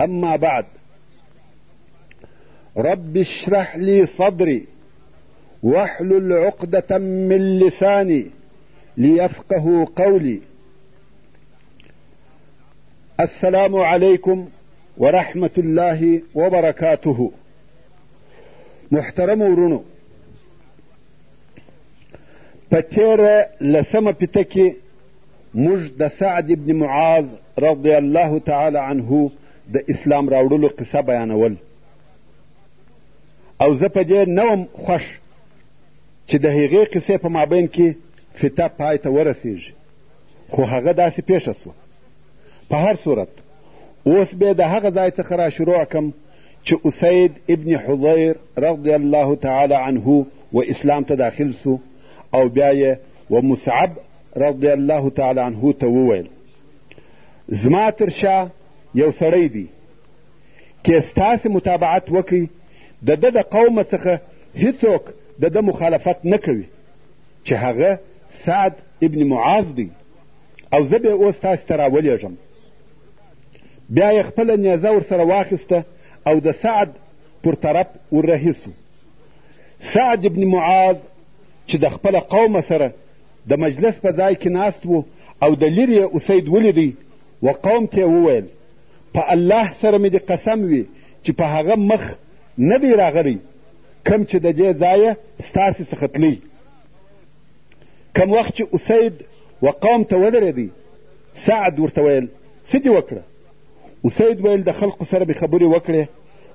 أما بعد رب اشرح لي صدري واحلل عقدة من لساني ليفقه قولي السلام علیکم ورحمة الله وبرکاته محترم ورونو په تېره لسمه پیته کې موږ د سعد ابن معاذ رضی الله تعالی عنه د اسلام راوړلو قصه بیانول او زه په دې نه وم خوښ چې د هغې قصې په مابین کې فته پای ته ورسېږي خو هغه داسې پېښه سوه په هر صورت اوس بیا د هغه ځای څخه را شروع کم چې اسید ابن حضیر رضی الله تعالی عنه و اسلام ته داخل سو او بیا یې و مصعب رضی الله تعالی عنه ته وویل زما تر شا یو سړی دی که ستاسې متابعت وکړي د ده د قومه څخه هیڅوک د ده مخالفت نه کوي چې هغه سعد ابن معاذ دی او زه به یې اوس تاسې ته راولېږم بیا یې خپله نیزه ورسره واخیسته او د سعد پر طرف وررهي سو سعد ابن معاذ چې د خپله قومه سره د مجلس په ځای کې ناست و او د لرې یې اسید ولیدی و قوم ته وویل په الله سره مې د قسم وي چې په هغه مخ نه دی راغلی کم چې د دې ځایه ستاسې څخه تلی کم وخت چې اسید و قوم ته ودرېدی سعد ورته ویل څه دې وکړه اسید ویل د خلقو سره مې خبرې وکړې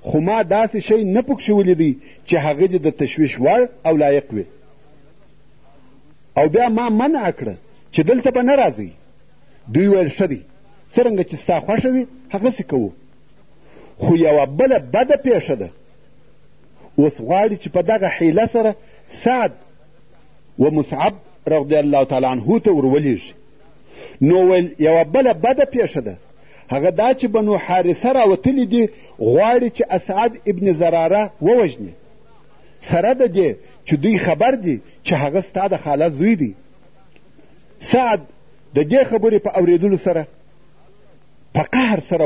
خو ما داسې شی نه پکښې ولیدی چې هغه دې د تشویش وړ او لایق وي او بیا ما منع کړه چې دلته به نه راځئ دوی ویل ښه دی څرنګه چې ستا خوښه وي هغسې کوو خو یوه بله بده پېښه ده اوس غواړي چې په دغه حیله سره سعد و مصعب رضی الله تعالی عنه ته ورولېږي نو ویل یوه بله بده پېښه ده هغه دا چې بنو حارثه راوتلي دي غواړي چې اسعد ابن زراره ووژني سره د دې چې دوی خبر دي چې هغه ستا د خاله زوی دی سعد د دې خبرې په اورېدلو سره په قهر سره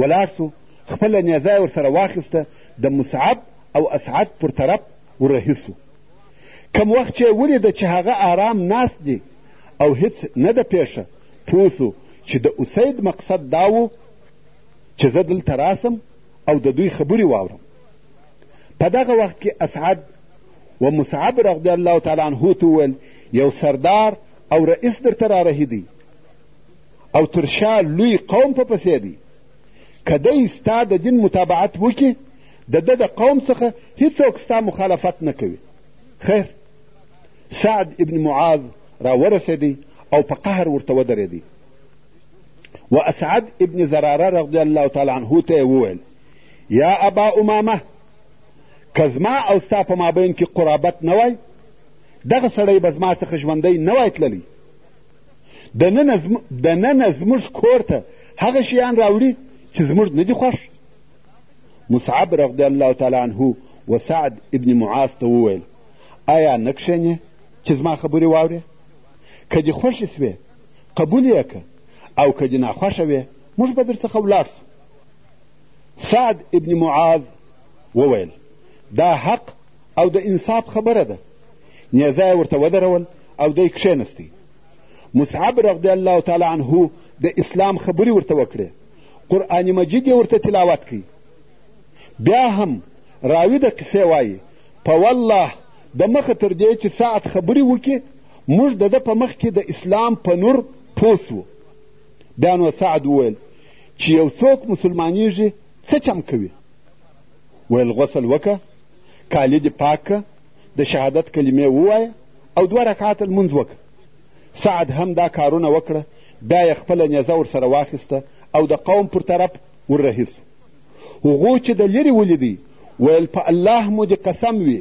ولاړ سو خپله نیزه یې ورسره واخیسته د مصعب او اسعد پر طرف ورهي سو کم وخت چې ولیده چې هغه آرام ناست دي او هیڅ نه ده پیښه پوه سو چې د اسید مقصد دا و چې زه دلته راسم او د دوی خبرې واورم په دغه وخت کې اسعد و مصعب رضی الله تعالی عنه ته وویل یو سردار او رئیس درته رارهیدی او تر شا لوی قوم په پسې دی که دی ستا د دین متابعت وکړي د ده د قوم څخه هیڅوک ستا مخالفت نه کوي خیر سعد ابن معاذ راورسېدی او په قهر ورته ودرېدی و اسعد ابن زراره رضی الله تعالی عنه ته یې وویل یا ابا امامه که زما او ستا په مابین کې قرابت نه وای دغه سړی به زما څخه ژوندی نه وای تللی د ننه زموږ کور ته هغه شیان راوړي چې زموږ نه دي خوښ مصعب رضی الله تعالی عنه و سعد ابن معاذ ته وویل آیا نه کښېنې چې زما خبرې واورې که دې خوښې سوې قبول یې که او که دې ناخوښه وې موږ به در څخه ولاړ سو سعد ابن معاذ وویل دا حق او د انصاف خبره ده نیزه یې ورته ودرول او دی کښېنستی مصعب رضی الله تعالی عنه د اسلام خبرې ورته وکړې قرآن مجید یې ورته تلاوت کوي بیا هم راوي د قصې وایي په والله د مخه تر دې چې ساعت خبرې وکړي موږ د ده په مخ کې د اسلام په نور پوه سوو بیا نو سعد وویل چې یو څوک مسلمانیږي څه چم کوي ویل غسل وکه کالي دې پاک که د شهادت کلمې ووایه او دوه رکعته لمونځ وکړه سعد هم دا کارونه وکړه بیا یې خپله نیزه ورسره واخیسته او د قوم پر طرف وررهي سو هغو چې د لرې ولیدی ویل په الله مو دې قسم وي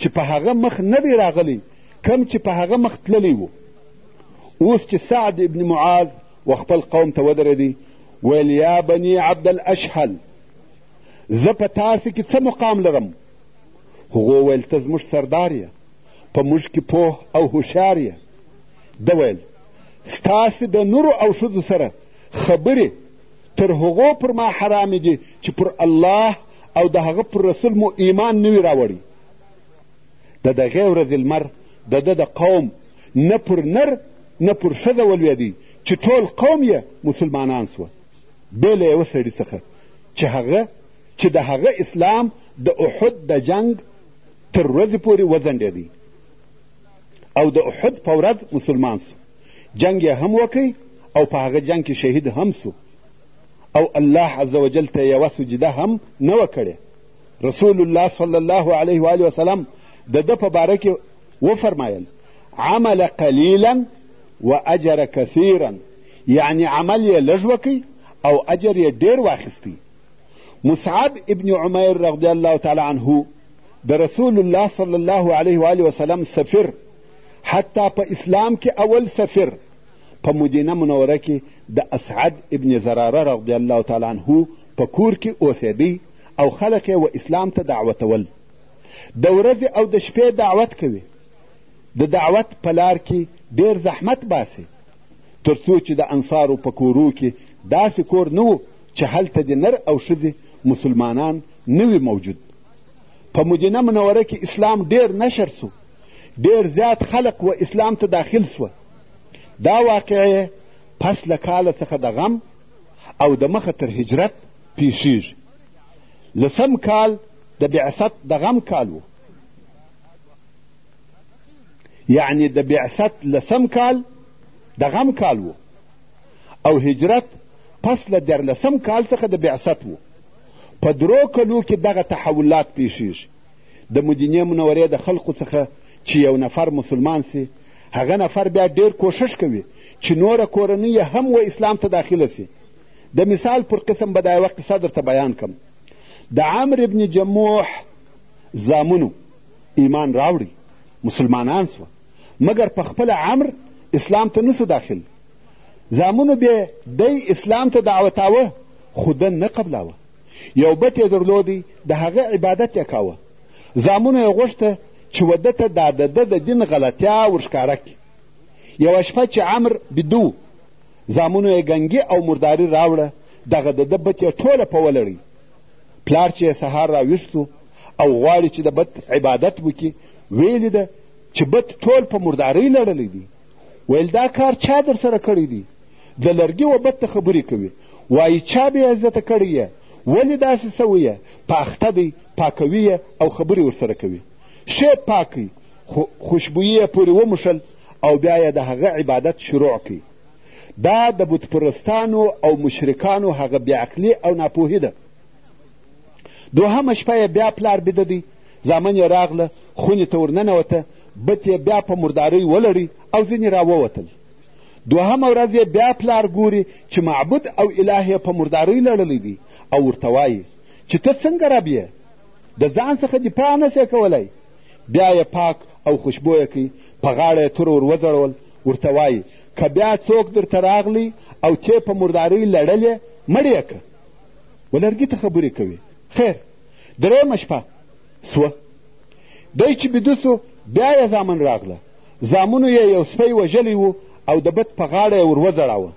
چې په هغه مخ نه دی راغلی کم چې په هغه مخ تللی و اوس چې سعد ابن معاذ و خپل قوم ته ودرېدی ویل یا بني عبد الاشهل زه په تاسې کې څه مقام لرم هغو ویل ته زموږ سردار یې په موږ کې پوه او هوښیار یې ده ویل ستاسې د نورو او ښځو سره خبرې تر هغو پر ما حرامې دي چې پر الله او د هغه پر رسول مو ایمان نه وي راوړی د دغې ورځې لمر د ده د قوم نه پر نر نه پر ښځه ولوېدی چې ټول قوم یې مسلمانان سوه بې له یوه سړي څخه چې هغه چې د هغه اسلام د احد د جنګ تر ورځې پورې وځنډېدی او د احد په ورځ مسلمان سو جنګ یې هم وکی او په هغه جنګ کې شهید هم سو او الله عز وجل ته یوه سجده هم نه وه کړې رسول الله صلی الله علیه و وسلم د ده په باره کې وفرمایل عمل قلیلا و اجر کثیرا یعنی عمل یې لږ وکی او اجر یې ډېر واخیستی مصعب ابن عمیر رضی الله تعالی عنه د رسول الله صلی الله علیه و آله وسلم سفیر حتی په اسلام کې اول سفیر په مدینه منوره کې د اسعد ابن زراره رضی الله تعالی عنه په کور کې اوسېدی او خلک یې و اسلام ته دعوتول د ورځې او د شپې دعوت کوي د دعوت په لار کې ډېر زحمت باسي تر څو چې د انصارو په کورو کې داسې کور نه و چې هلته د نر او ښځې مسلمانان نه وي موجود په مدینه منوره کې اسلام ډیر نشر سو ډیر زیات خلق و اسلام ته داخل سوه دا واقعه پس له کاله څخه د غم او د مخه تر هجرت پیښیږي لسم کال د بعثت د غم کال و یعنی د بعثت لسم کال د غم کال و او هجرت پس له دیارلسم کال څخه د بعثت و په درو کلو کې دغه تحولات پیښیږي د مدینې منورې د خلقو څخه چې یو نفر مسلمان سي هغه نفر بیا ډیر کوشش کوي چې نوره کورنۍ یې هم و اسلام ته داخله سي د مثال پر قسم به دا یوه قصه درته بیان کم د عمر ابن جموح زامنو ایمان راوړي مسلمانان سوه مګر په خپل امر اسلام ته نسو داخل زامنو بیا دی اسلام ته دعوتاوه خو ده نه قبلاوه یو بت یې درلودی د هغه عبادت یې کاوه زامنو یې غوښته چې وده ته دا د ده د دین غلطیا ورښکاره کړي یوه شپه چې امر بدو زامنو یې ګنګي او مرداري راوړه دغه د ده بت یې ټوله په ولړی پلار چې یې سهار راویستو او غواړي چې د بت عبادت وکړي ویلي ده چې بت ټول په مردارۍ لړلی دی ویل دا کار چا در سره کړی دی د لرګي و بت ته خبرې کوي وایي چا بې عزته کړی یې ولې داسې سوی یې پاخته دی پاکوي یې او خبرې ورسره کوي ښې پاکی خوشبویي یې پورې وموښل او بیا یې د هغه عبادت شروع کړي دا د بتپرستانو او مشرکانو هغه بېعقلي او ناپوهي ده دوهمه شپه یې بیا پلار بیده دی زامن یې راغله خونې ته ورننوته بت یې بیا په مردارۍ ولړی او ځینې راووتل دوهمه ورځ یې بیا پلار ګوري چې معبود او اله یې په مردارۍ لړلی دی او ورته وایي چې ته څنګه رب یې د ځان څخه دفاع نه سې کولی بیا یې پاک او خوشبویه کوي په غاړه یې تور ور وځړول ورته وایي که بیا څوک درته راغلی او تې په مردارۍ لړلې مړ یې که ولرګي ته خبرې کوي خیر درېیمه شپه سوه دی چې بیده سو بیا یې زامن راغله زامنو یې یو سپی وژلی و او د بت په غاړه یې ور وځړاوه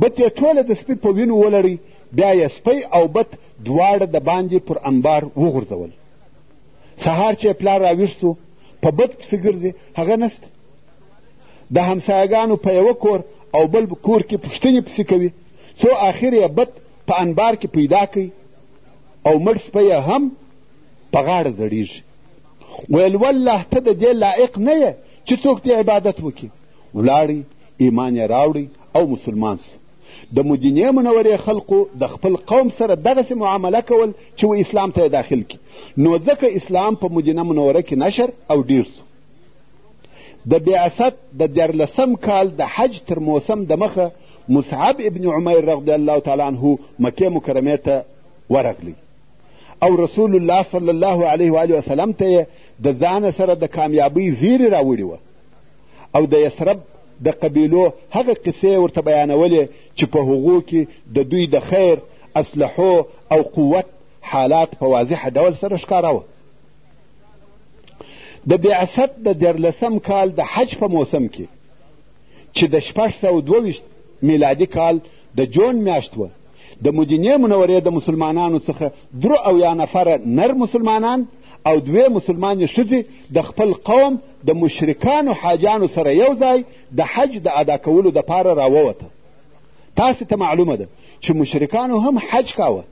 بت یې ټوله د سپي په وینو ولړی بیا یې سپی او بت دواړه د باندې پر انبار وغورځول سهار چې پلار راویښ سو په بت پسې ګرځي هغه نسته د همسایګانو په یوه کور او بل کور کې پوښتنې پسې کوي څو آخر یې بت په انبار کې پیدا کوي او مړ سپی هم په غاړه زړیږي ویل والله ته د دې لایق نه یې چې څوک دې عبادت وکړي ولاړی ایمان یې راوړی او مسلمان سو د مدینې منورې خلقو د خپل قوم سره دغسې معامله کول چې و اسلام ته یې داخل کړي نو ځکه اسلام په مدینه منوره کې نشر او ډیر سو د بعثت د دیارلسم کال د حج تر موسم د مخه مصعب ابن عمیر رضی الله تعالی عنه مکې مکرمې ته ورغلی او رسول الله صلی الله علیه و آله وسلم ته یې د ځانه سره د کامیابۍ زیری راوړي وه او د یسرب د قبیلو هغه قصې ورته بیانولې چې په هغو کې د دوی د خیر اسلحو او قوت حالات په واضح ډول سره ښکاره وه د بعثت د دیارلسم کال د حج په موسم کې چې د شپږ سوه دوه ویشت میلادي کال د جون میاشت وه د مدینې منورې د مسلمانانو څخه درو اویا نفره نر مسلمانان او دوې مسلمانې ښځې د خپل قوم د مشرکانو حاجانو سره یو ځای د حج د ادا کولو دپاره راووته تاسې ته معلومه ده چې مشرکانو هم حج کاوه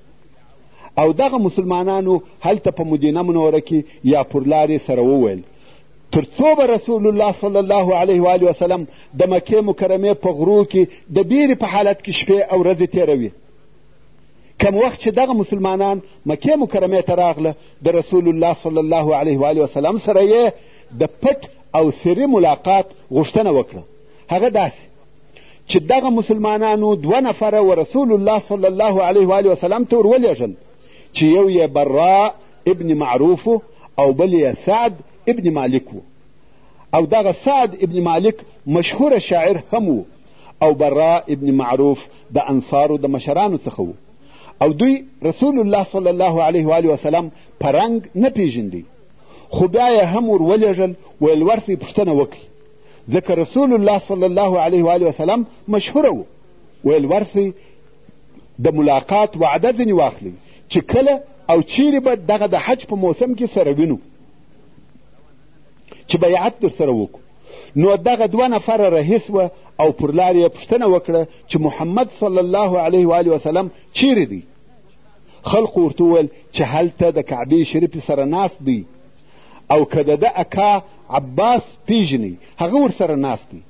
او دغه مسلمانانو هلته په مدینه منوره کې یا پر لارې سره وویل تر څو به رسول الله صلی الله علیه و آله وسلم د مکې مکرمې په غرو کې د بیرې په حالت کې شپې او ورځې تېروي کم وخت چې دغه مسلمانان مکې مکرمې ته راغله د رسول الله صلی الله علیه و آله وسلم سره یې د پټ او سري ملاقات غوښتنه وکړه هغه داسې چې دغه مسلمانانو دوه نفره و رسول الله صلی الله علیه و وسلم ته ورولېږل چې یو یې برا ابن معروف او بل یې سعد ابن مالک و او دغه سعد ابن مالک مشهور شاعر هم و او برا ابن معروف د انصارو د مشرانو څخه و او دوی رسول الله صلی الله علیه و وسلم په رنګ نه پیژندی خو بیا یې هم ور ولېږل ویل ورسئ پوښتنه وکړئ ځکه رسول الله صلی الله علیه و آله وسلم مشهوره و ویل ورسئ د ملاقات وعده ځینې واخلئ چې کله او چیرې به دغه د حج په موسم کې سره وینو چې بیعت در سره وکړو نو دغه دوه نفره رهیس وه او پر لار یې پوښتنه وکړه چې محمد صلی الله علیه و آله وسلم چیرې دی خلقو ورته وویل چې هلته د کعبې شریفې سره ناست دی او که د ده اکا عباس پیژني هغه ورسره ناست دی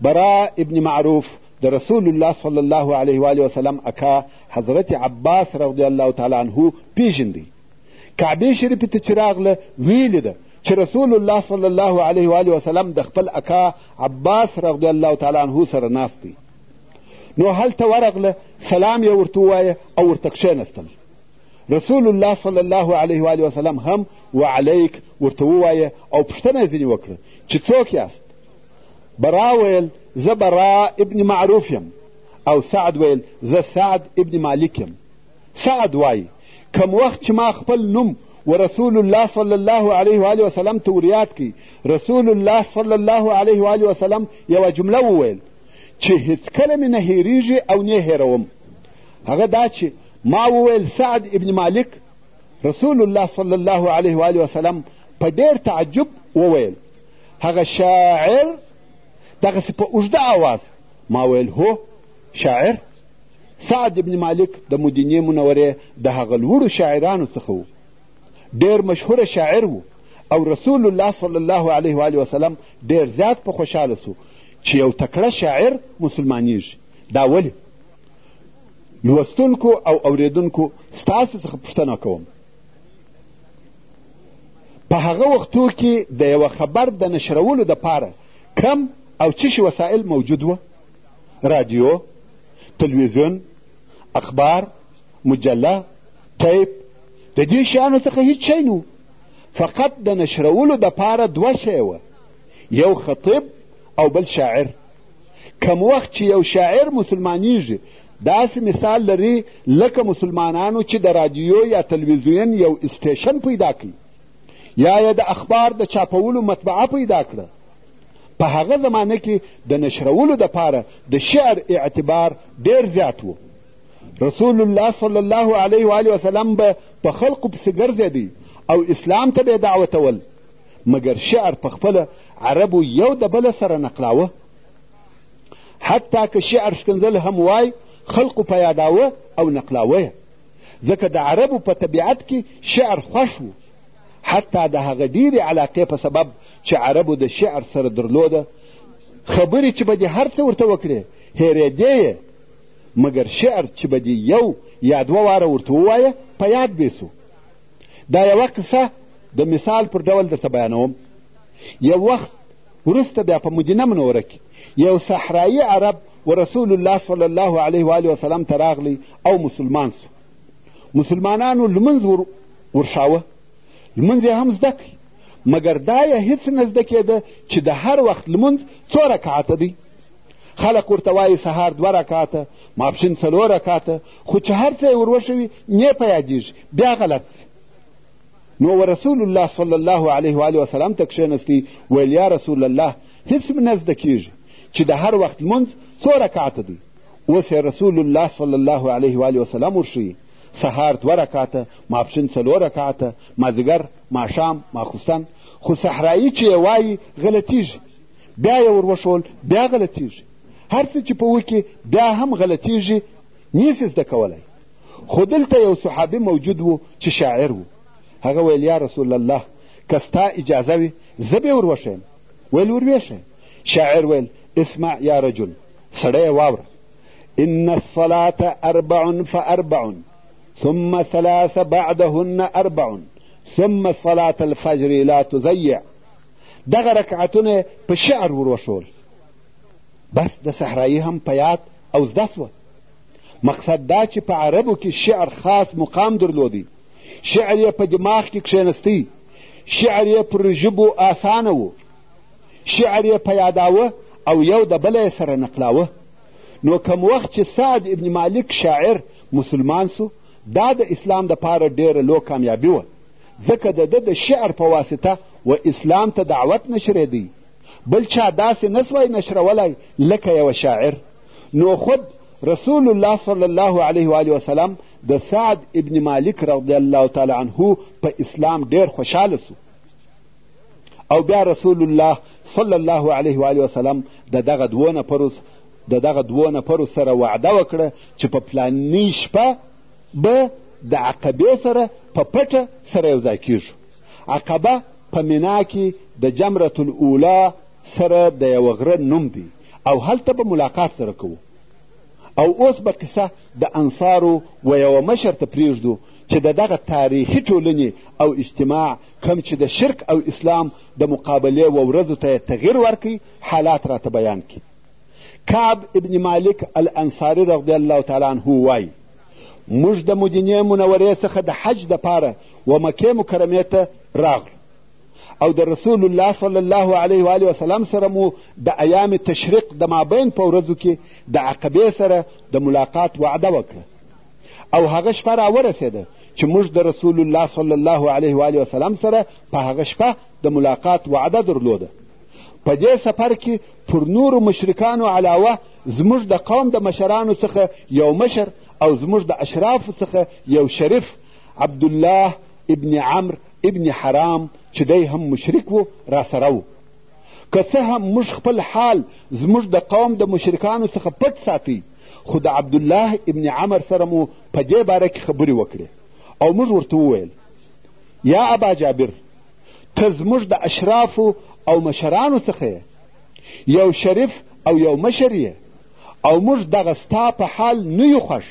برا ابن معروف د رسول الله صلی الله علیه و وسلم اکا حضرت عباس رضی الله تعالی عنه پیژندی کعبې شریفې ته چې راغله ویلې ده چې رسول الله صلی الله علیه و وسلم د خپل اکا عباس رضی الله تعالی عنه سره ناست دی نو هلته ورغله سلام یې ورته ووایه او ورته کښېنستل رسول الله صلی الله علیه و آله وسلم هم وعلیک ورته ووایه او پوښتنه یې ځینې وکړه چې څوک یاست برا ویل زه برا ابن معروف یم او سعد ویل زه سعد ابن مالک یم سعد وایي کم وخت چې ما خپل نوم و رسول الله صلی الله علیه و آله وسلم ته وریاد کړي رسول الله صلی الله علیه و آله وسلم یوه جمله وویل چې هیڅکله مې نه هیریږي او نه هیروم هغه دا چې ما وویل سعد ابن مالک رسول الله صلی الله علیه و آله وسلم په ډېر تعجب وویل هغه شاعر دغسې په اوږده آواز ما ویل هو شاعر سعد ابن مالک د مدینې منورې د هغه لوړو شاعرانو څخه و ډېر مشهوره شاعر و او رسول الله صلی الله علیه و وسلم ډېر زیات په خوشحاله سو چې یو تکړه شاعر مسلمانیږي دا ولې لوستونکو او اوریدونکو ستاسو څخه پوښتنه کوم په هغه وختو کې د یوه خبر د نشرولو دپاره کم او څه شي وسایل موجود وه رادیو تلویزیون اخبار مجله ټیپ د دې شیانو څخه هیڅ شی نه فقط د نشرولو دپاره دوه شی وه یو خطیب او بل شاعر کم وخت چې یو شاعر مسلمانیږي داسې مثال لري لکه مسلمانانو چې د رادیو یا تلویزیون یو اسټیشن پیدا کړي یا یې د اخبار د چاپولو مطبعه پیدا کړه په هغه زمانه کې د نشرولو دپاره د شعر اعتبار ډیر زیات و رسول الله صلی الله علیه و وسلم به په خلقو پسې ګرځېدی او اسلام ته به یې دعوتول مګر شعر په خپله عربو یو د بله سره نقلاوه حتی که شعر ښکنځل هم وای خلقو په یاداوه او نقلاوه یې ځکه د عربو په طبیعت کې شعر خوښ و حتی د هغه ډېرې علاقې په سبب چې عربو د شعر سره درلوده خبرې چې به دې هر څه ورته وکړې هېرېدې یې مګر شعر چې به دې یو یا دوه واره ورته ووایه په یاد به سو دا یوه قصه د مثال پر ډول درته بیانوم یو وخت وروسته بیا په مدینه منوره کې یو صحرایي عرب و رسول الله صلی الله علیه و آله وسلم ته راغلی او مسلمان سو مسلمانانو لمونځ ور ورښاوه لمونځ یې هم زده کړي مګر دا یې هیڅ نه زده کېده چې د هر وخت لمونځ څو رکعته دی خلق ورته وایي سهار دوه رکعته ماپښین څلور رکعته خو چې هر څه یې وروښوي نه په یادېږي بیا غلط شي نو ورسول الله صلی الله علیه و وسلم ته کښېنستی ویل یا رسول الله هیڅ مې نه زده کیږي چې د هر وخت لمونځ څو رکعته دی اوس یې رسول الله صلی الله علیه و وسلم ورښیي سهار دوه رکعته ماپښین څلور رکعته مازیګر ماښام ماخوستن خو صحرایي چې یې وایي غلطیږي بیا یې وروښول بیا غلطیږي هر څه چې په وکړي بیا هم غلطیږي نیسي زده کولی خو دلته یو صحابي موجود وو چې شاعر وو هغه ویل یا رسول الله که ستا اجازه وي زه به ور وښیم ویل ور ویښه شاعر ویل اسمع یا رجل سړی واوره ان الصلاه اربع فاربع ثم ثلاث بعدهن اربع ثم صلاه الفجر لا تضيع دغه رکعتونه په شعر وروښول بس د صحرایي هم په یاد او زده سوه مقصد دا چې په عربو کې شعر خاص مقام درلودی شعر یې په دماغ کې کښېنستی شعر یې پر ژبو آسانه و شعر یې په یاداوه او یو د بله سره نقلاوه نو کم وخت چې سعد ابن مالک شاعر مسلمان سو دا د اسلام د پاره ډېره لو کامیابي وه ځکه د ده د شعر په واسطه و اسلام ته دعوت نشرېدی بل چا داسې نه سوای نشرولی لکه یوه شاعر نو خود رسول الله صلی الله علیه و آله وسلم د سعد ابن مالک رضی الله تعالی عنه په اسلام ډیر خوشحاله سو او بیا رسول الله صلی الله علیه و آله وسلم د دغه دوو نفرو د دغه دوو نفرو سره وعده وکړه چې په پلاني شپه به د عقبې سره په پټه سره یو ځای کیږو عقبه په منا کې د جمرة الاولا سره د یوه غره نوم دی او هلته به ملاقات سره کوو او اوس به قصه د انصارو و یوه مشر ته پرېږدو چې د دغه تاریخي ټولنې او اجتماع کم چې د شرک او اسلام د مقابلې و ورځو ته یې تغییر ورکړي حالات راته بیان کړي کعب ابن مالک الانصاري رضی الله تعالی عنه وایي موږ د مدینې منورې څخه د حج دپاره و مکې مکرمې ته راغلو او د رسول الله صلی الله علیه و وسلم سره مو د ایام تشریق د مابین په ورځو کې د عقبې سره د ملاقات وعده وکړه او هغه شپه راورسېده چې موږ د رسول الله صلی الله علیه و وسلم سره په هغه شپه د ملاقات وعده درلوده په دې سفر کې پر نورو مشرکانو علاوه زموږ د قوم د مشرانو څخه یو مشر او زموږ د اشرافو څخه یو شریف عبدالله ابن عمر ابن حرام چې دی هم مشرک و راسره و که څه هم موږ خپل حال زموږ د قوم د مشرکانو څخه پټ ساتي خو د عبدالله ابن عمر سره مو په دې باره کې خبرې وکړې او موږ ورته وویل یا ابا جابر ته زموږ د اشرافو او مشرانو څخه یو شریف او یو مشر یې او موږ دغه ستا په حال نه یو خوښ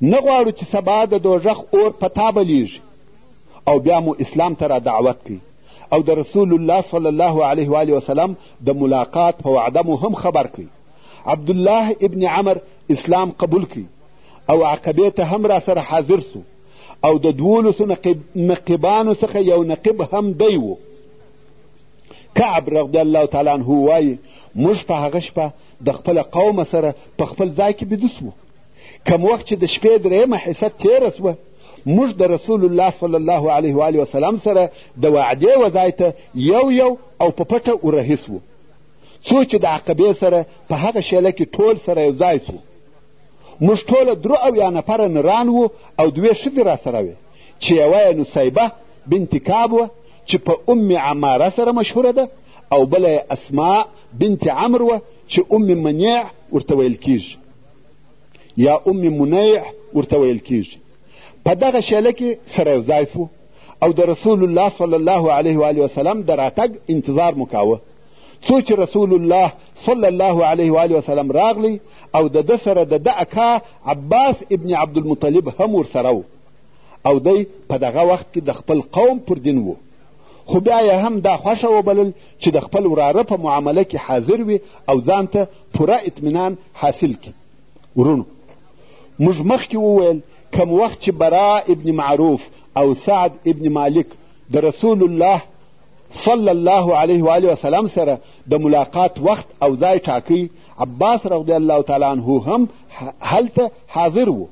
نه غواړو چې سبا د دوژخ اور په تا بلیږي او بیا مو اسلام ته را دعوت کوي او د رسول الله صلی الله علیه و آله وسلم د ملاقات په وعده مو هم خبر کړي عبدالله ابن عمر اسلام قبول کړي او عقبې ته هم را سره حاضر سو او د دوولسو نقیبانو څخه یو نقیب هم دی و کعب رضی الله تعالی عنه وایي موږ په هغه شپه د خپل قوم سره په خپل ځای کې بیده سوو کم وخت چې د شپې درېیمه حصه تېره سوه موږ د رسول الله صلی الله علیه و وسلم سره د وعدې و ځای ته یو یو او په پټه ورهي سوو څو چې د عقبې سره په هغه شیله کې ټول سره یو ځای سوو موږ ټوله درو اویا نفره نران وو او دوې ښځې راسره وې چې یوه یې نصیبه بنت کاب وه چې په ام عماره سره مشهوره ده او بله یې اسماء بنت عمرو وه چې ام منیع ورته ویل کیږي یا ام منیع ورته ویل کیږي په دغه شیله کې سره یو ځای سو او د رسول الله صلی الله علیه و آله وسلم د راتګ انتظار مو کاوه څو چې رسول الله صلی الله علیه و آله وسلم راغلی او د ده سره د ده اکا عباس ابن عبدالمطلب هم ورسره و او دی په دغه وخت کې د خپل قوم پر دین و خو بیا یې هم دا خوښه وبلل چې د خپل وراره په معامله کې حاضر وي او ځان ته پوره اطمینان حاصل کړي ورونو موږ مخکې وویل کم وخت چې برا ابن معروف او سعد ابن مالک د رسول الله صلی الله علیه و آله وسلم سره د ملاقات وخت او ځای ټاکی عباس رضی الله تعالی عنه هم هلته حاضر و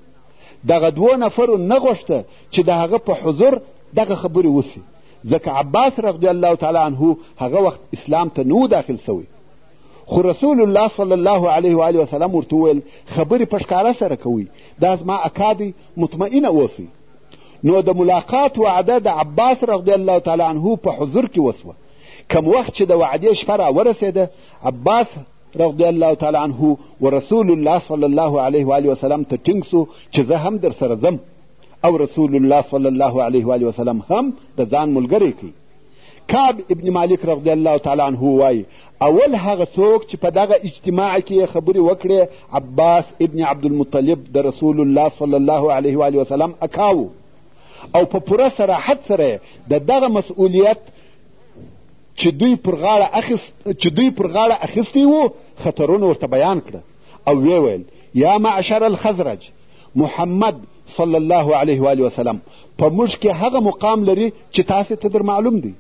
دغه دوو نفرو نه غوښته چې د هغه په حضور دغه خبرې وسي ځکه عباس رضی الله تعالی عنه هغه وخت اسلام ته نه داخل سوی خو رسول الله صلی الله علیه و وسلم ورته وویل خبرې په ښکاره سره کوئ دا زما اکا دی مطمئنه اوسئ نو د ملاقات وعده د عباس رضی الله تعالی عنه په حضور کې وسوه کم وخت چې د وعدې شپه راورسېده عباس رضی الله تعالی عنه و رسول الله صلی الله علیه و آله وسلم ته ټینګ سو چې زه هم در سره ځم او رسول الله صلی الله علیه و آله وسلم هم د ځان ملګری کوي کعب ابن مالک رضی الله تعالی عنه وایي اول هغه څوک چې په دغه اجتماع کې خبرې وکړې عباس ابن عبدالمطلب د رسول الله صلی الله علیه و وسلم اکاو او په پوره صراحت سره د دغه مسؤلیت چې دوی پر غاړه اخیست چې دوی پر غاړه اخیستی وو خطرونه ورته بیان کړه او ویې ویل یا معشر الخزرج محمد صلی الله علیه و وسلم په موږ کې هغه مقام لري چې تاسې ته در معلوم دی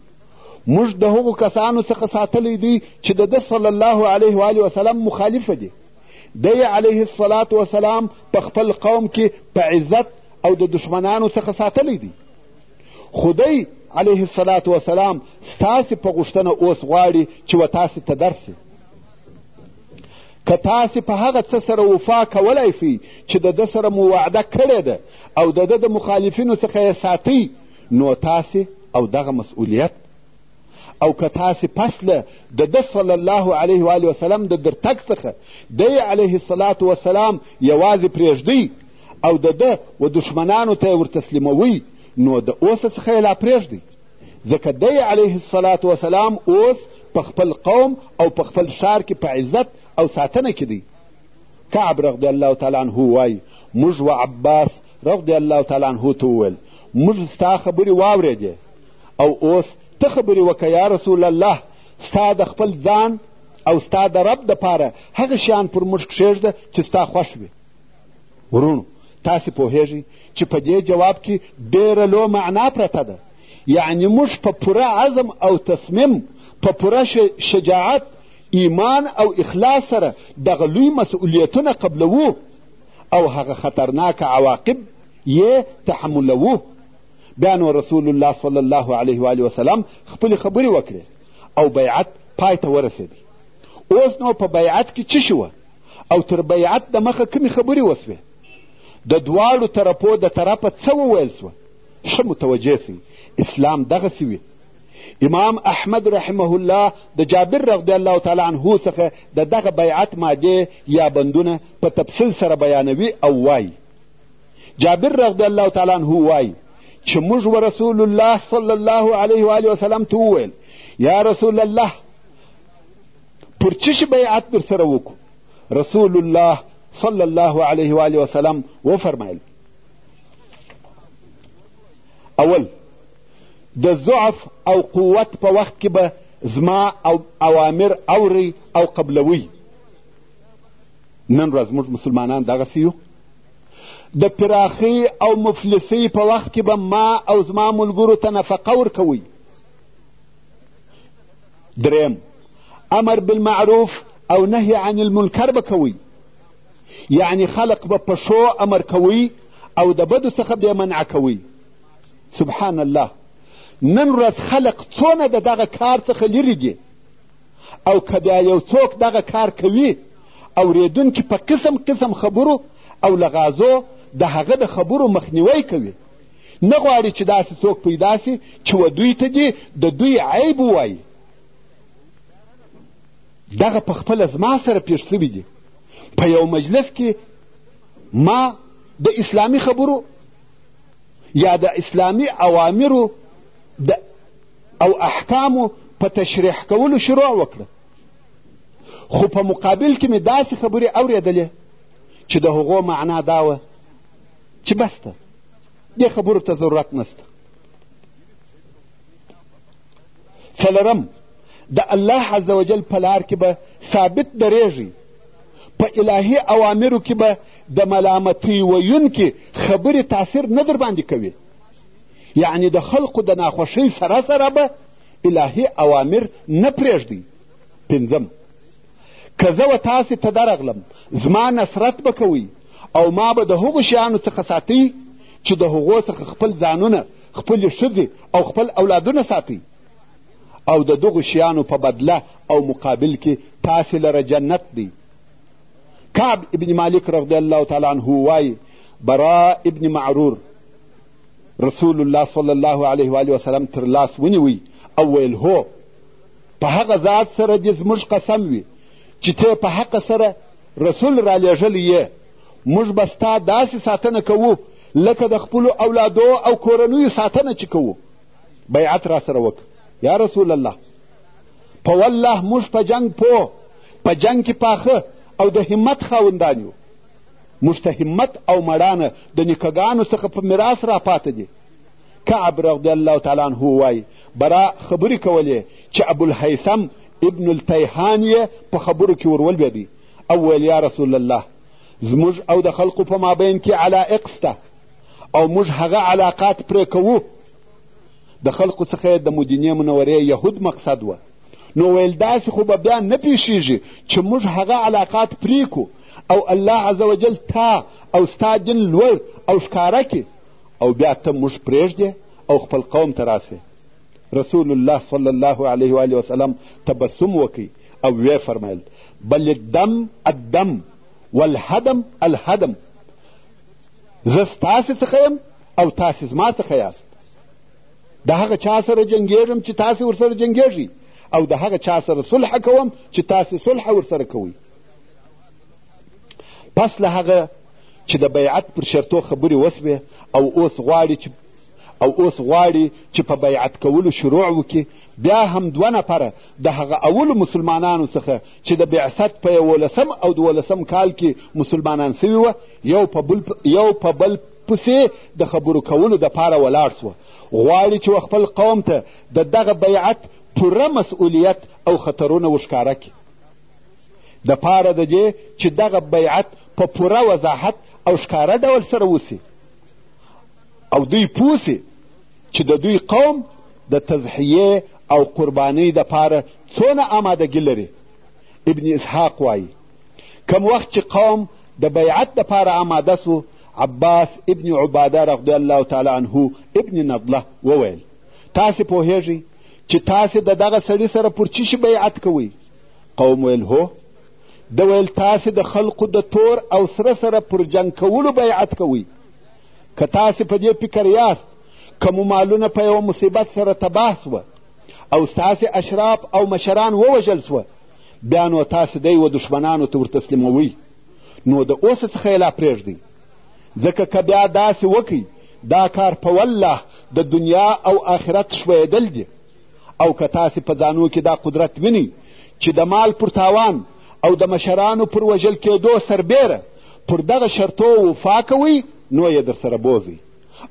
موږ د هغو کسانو څخه ساتلی دی چې د ده صلی الله علیه و وسلم مخالفه دي دی علیه الصلاة وسلام په خپل قوم کې په عزت او د دشمنانو څخه ساتلی دی خو دی علیه الصلاة وسلام ستاسې په غوښتنه اوس غواړي چې و تاسې ته درسي که تاسې په هغه څه سره وفا کولای سئ چې د ده سره مو وعده کړې ده او د ده د مخالفینو څخه یې ساتئ نو تاسې او دغه مسؤلیت او که تاسې پس له د ده صلی الله علیه و وسلم د درتګ څخه دی علیه الصلاة وسلام یوازې پرېږدئ او د ده و دښمنانو ته یې ورتسلیموئ نو د اوسه څخه یې لا پرېږدئ ځکه دی علیه الصلاة وسلام اوس په خپل قوم او په خپل ښار کې په عزت او ساتنه کې دی کعب رضی الله تعالی عنه وایي موږ و عباس رضی الله تعالی عنه ته وویل موږ ستا خبرې واورېدې او اوس ته خبرې وکړه یا رسول الله ستا د خپل ځان او ستا د رب دپاره هغه شیان پر موږ کښېږده چې ستا خوښ وي ورونو تاسې پوهیږئ چې په دې جواب کې ډېره لو معنا پرته ده یعنی موږ په پوره عزم او تصمیم په پوره شجاعت ایمان او اخلاص سره دغه لوی مسؤلیتونه قبلوو او هغه خطرناک عواقب یې تحملوو بیا نو رسول الله صلی الله علیه و وسلم خپلې خبرې وکړې او بیعت پای ته ورسېدی اوس نو په بیعت کې څه شوه او تر بیعت د مخه کومې خبرې وسوې د دواړو طرفو د طرفه څه وویل سوه ښه متوجه سئ اسلام دغسې وي امام احمد رحمه الله د جابر رضی الله تعالی عنه څخه د دغه بیعت مادې یا بندونه په تفصیل سره بیانوي او وایي جابر رضی الله تعالی عنه وایي چې موږ و رسول الله صلی الله علیه و وسلم ته وویل یا رسول الله پر څه شي بیعت در سره وکړو رسول الله صلی الله علیه و آله وسلم وفرمایل اول د ضعف او قوت په وخت کې به زما او اوامر اوري او قبلوي نن ورځ موږ مسلمانان دغسې یو د پراخۍ او مفلسۍ په وخت کې به ما او زما ملګرو ته نفقه ورکوئ دریم امر بالمعروف او نهی عن المنکر به کوئ یعنی خلق به په ښو امر کوئ او د بدو څخه بې منع کوئ سبحان الله نن ورځ خلق څونه د دغه کار څخه لرې دي او که بیا یو څوک دغه کار کوي اورېدونکي په قسم قسم خبرو او لغازو د هغه د خبرو مخنیوی کوي نه غواړي چې داسې څوک پیدا سي چې و دوی ته دې د دوی عیب ووایي دغه په خپله زما سره پېښ سوي دي په یو مجلس کې ما د اسلامي خبرو یا د اسلامي اوامرو د او احکامو په تشریح کولو شروع وکړه خو په مقابل کې مې داسې خبرې اورېدلې چې د هغو معنا دا وه چې بس ده دې خبرو ته ضرورت نسته څلورم د الله عز وجل په لار کې به ثابت درېږي په الهي اوامرو کې به د ملامتۍ ویونکي خبرې تاثیر نه در باندې کوي یعنې د خلقو د ناخوښۍ سره سره به الهي اوامر نه پرېږدي پنځم که زه و تاسې ته درغلم زما نصرت به کوئ او ما به د هغو شیانو څخه ساتئ چې د هغو څخه خپل ځانونه خپلې ښځې او خپل اولادونه ساتئ او د دغو شیانو په بدله او مقابل کې تاسې لره جنت دی کعب ابن مالک رضی الله تعالی عنه وایي برا ابن معرور رسول الله صلی الله علیه و وسلم تر لاس ونیوی او ویل هو په هغه ذات سره دې زموږ قسم وي چې ته په حق سره رسول رالیږلی یې موږ به ستا داسې ساتنه کوو لکه د خپلو اولادو او کورنیو ساتنه چې کوو بیعت را سره وکړه یا رسول الله په والله موږ په جنگ پوه په جنگ کې پاخه او د همت خاوندان یو موږ ته همت او مړانه د نیکهګانو څخه په میراث راپاته دي کعب رضی الله تعالی عنه وایي برا خبرې کولې چې ابوالهیثم ابن التیهان یې په خبرو کې ورولوېدی او ویل یا رسول الله زموږ او د خلقو په مابین کې علائق سته او موږ هغه علاقات پرې کوو د خلقو څخه یې د مدینې منورې یهود مقصد وه نو ویل داسې خو به بیا نه پیښیږي چې موږ هغه علاقات پرې او الله عز وجل تا او ستا دین لوړ او ښکاره کړي او بیا ته موږ پرېږدې او خپل قوم ته راسې رسول الله صلی الله علیه و وسلم تبسم وکړي او ویې فرمایل بل الدم الدم والهدم الهدم زه ستاسې څخه یم او تاسې زما څخه یاست د هغه چا سره جنګېږم چې تاسې ورسره جنګېږئ او د هغه چا سره صلح کوم چې تاسې صلح ورسره کوئ پس له هغه چې د بیعت پر شرطو خبرې وسوې او اوس غواړي چې او اوس غواړي چې په بیعت کولو شروع وکړي بیا هم دوه نفره د هغه اولو مسلمانانو څخه چې د بعثت په یولسم او دولسم کال کې مسلمانان سوي وه یو په بل یو په بل پسې د خبرو کولو دپاره ولاړ سوه غواړي چې خپل قوم ته د دغه بیعت پوره مسؤلیت او خطرونه وښکاره کړي د پاره د دې چې دغه بیعت په پوره وضاحت او ښکاره ډول سره وسي او دوی پوه سي چې د دوی قوم د تضحیې او قربانۍ د پاره څونه آمادګي لري ابن اسحاق وایي کم وخت چې قوم د بیعت د پاره آماده سو عباس ابن عباده رضی الله تعالی عنه ابن نضله وویل تاسې پوهیږئ چې تاسې د دغه سړي سره پر چی شي بیعت کوئ قوم ویل هو ده ویل تاسې د خلقو د تور او سره سره پر جنګ کولو بیعت کوئ که تاسې په دې فکر یاست که مو مالونه په یوه مصیبت سره تباه سوه او ستاسې اشراف او مشران ووژل سوه بیا نو تاسې دی و دښمنانو ته ورتسلیموئ نو د اوسه څخه یې لا پرېږدئ ځکه که بیا داسې وکړئ دا کار په والله د دنیا او آخرت ښویېدل دي او که تاسې په ځانو کې دا قدرت وینئ چې د مال پر تاوان او د مشرانو پر وژل کېدو سربېره پر دغه شرطو وفا کوئ نو یې درسره بوځئ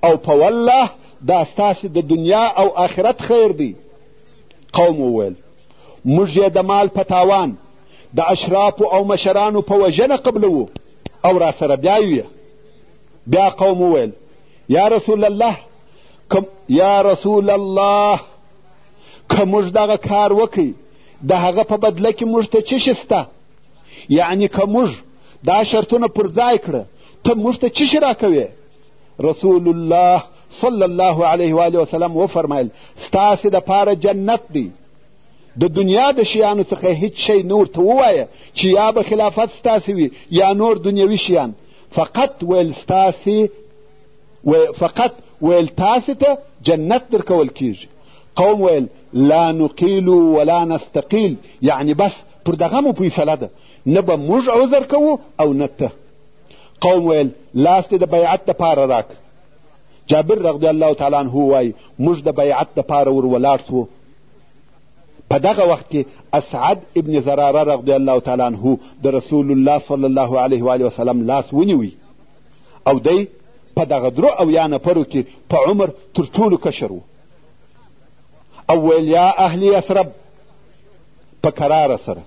او په والله دا ستاسې د دنیا او آخرت خیر دی قوم وویل موږ یې د مال په تاوان د اشرافو او مشرانو په وژنه قبلوو او راسره بیایو بیا قوم وویل یا رسول الله کم یا رسول الله که موږ دغه کار وکړي د هغه په بدله کې موږ ته څه شي شته یعنې که موږ دا شرطونه پر ځای کړه ته موږ ته څه شي راکوې رسول الله صلی الله علیه و وسلم وفرمایل ستاسې دپاره جنت دی د دنیا د شیانو څخه هیڅ شی نور ته ووایه چې یا به خلافت ستاسې وي یا نور دنیوي شیان فقط ویل ستاسې فقط ویل تاسې ته جنت درکول کیږي قوم ویل لا نقیل ولا نستقیل یعنی بس پر دغه مو فیصله ده نه به موږ عذر کوو او نه ته قوم ویل لاس دې د بیعت دپاره راک جابر رضی الله تعالی عنه وایي موږ د بیعت دپاره ور ولاړ سوو په دغه وخت کې اسعد ابن زراره رضی الله تعالی عنه د رسول الله صلی الله علیه و وسلم لاس ونیوی او دی په دغه درو اویا نفرو کې په عمر تر ټولو کشر و او ویل یا اهل یثرب په کراره سره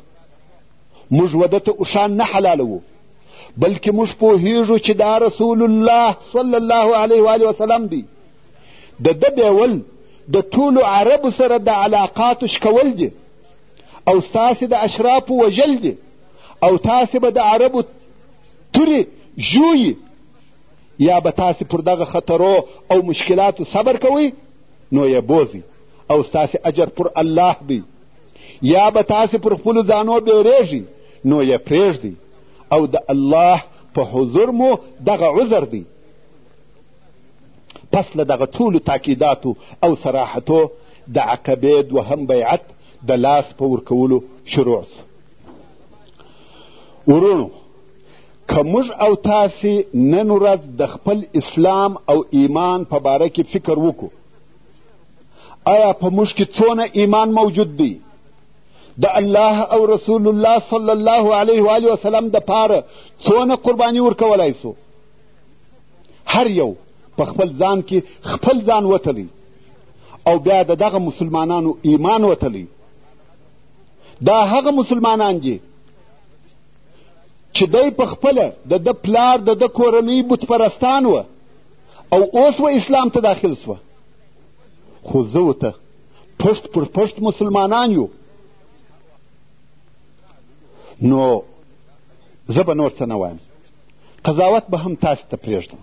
موږ وده ته اوښان نه حلالوو بلکې موږ پوهیږو چې دا رسول الله صلی الله علیه وآله وسلم دی د ده بیول د ټولو عربو سره د علاقاتو شکول دي او ستاسې د اشرافو وژل دي او تاسې به د عربو تورې ژوي یا به تاسې پر دغه خطرو او مشکلاتو صبر کوئ نو یې بوځئ او ستاسې اجر پر الله دی یا به تاسې پر خپلو ځانو بیریږئ نو یې پرېږدئ او د الله په حضور مو دغه عذر دی پس له دغه ټولو تاکیداتو او صراحتو د عقبې دوهم بیعت د لاس په ورکولو شروع سو ورونو که موږ او تاسې نن ورځ د خپل اسلام او ایمان په باره کې فکر وکړو آیا په موږ کې څونه ایمان موجود دی د الله او رسول الله صلی الله علیه و وسلم د پاره څونه قرباني ورکولای سو هر یو په خپل ځان کې خپل ځان وتلی او بیا د دغه مسلمانانو ایمان وتلی دا هغه مسلمانان دي چې دی په خپله د ده پلار د ده کورنۍ بتپرستان وه او اوس و اسلام ته داخل سوه خو زه ته پښت پر پښت مسلمانان یو نو زه به نور څه نه وایم قضاوت به هم تاسو ته پرېږدم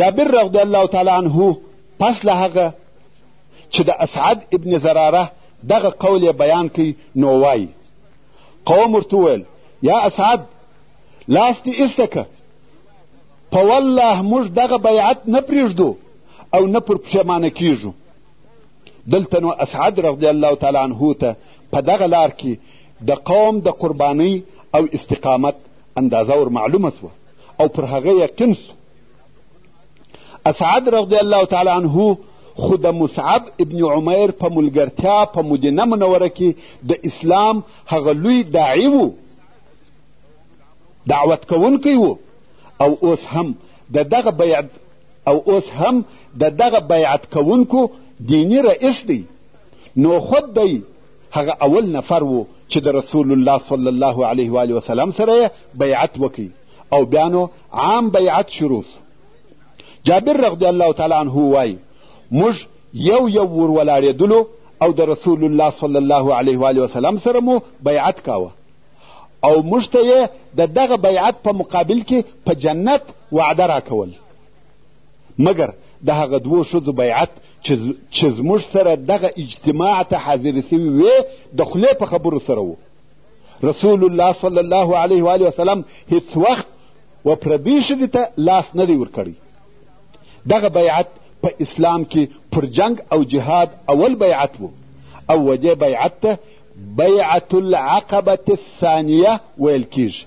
جابر رضی الله تعالی عنه پس له هغه چې د اسعد ابن زراره دغه قول یې بیان کوي نو وایي قوم ورته وویل یا اسعد لاس دې ایسته که په والله موږ دغه بیعت نه پرېږدو او نه پر پښېمانه کیږو دلته نو اسعد رضی الله تعالی عنه ته په دغه لار کې د قوم د قربانۍ او استقامت اندازه ور معلومه سوه او پر هغه یقین سو اسعد رضی الله تعالی عنه خو د مصعب ابن عمیر په ملګرتیا په مدینه منوره کې د اسلام هغه لوی داعي و دعوت کوونکی و او اوس هم د دغه بیعت او اوس هم د دغه بیعت کوونکو دیني رئیس دی نو خود دی هغه اول نفر و چې د رسول الله صلی الله علیه و وسلم سره یې بیعت وکړي او بیا نو عام بیعت شروع سو جابر رضی الله تعالی عنه وایي موږ یو یو ور ولاړېدلو او د رسول الله صلی الله علیه و وسلم سره مو بیعت کاوه او موږ ته یې د دغه بیعت په مقابل کې په جنت وعده راکول مګر د هغه دوو ښځو بیعت چې زموږ سره دغه اجتماع ته حاضرې سوي وې د خولې په خبرو سره و رسول الله صلی الله علیه و وسلم هیڅ وخت و پردۍ ښځې ته لاس نه دی ورکړی دغه بیعت په اسلام کې پر جنگ او جهاد اول بیعت و او و دې بیعت ته بیعت العقبة الثانیه ویل کیږي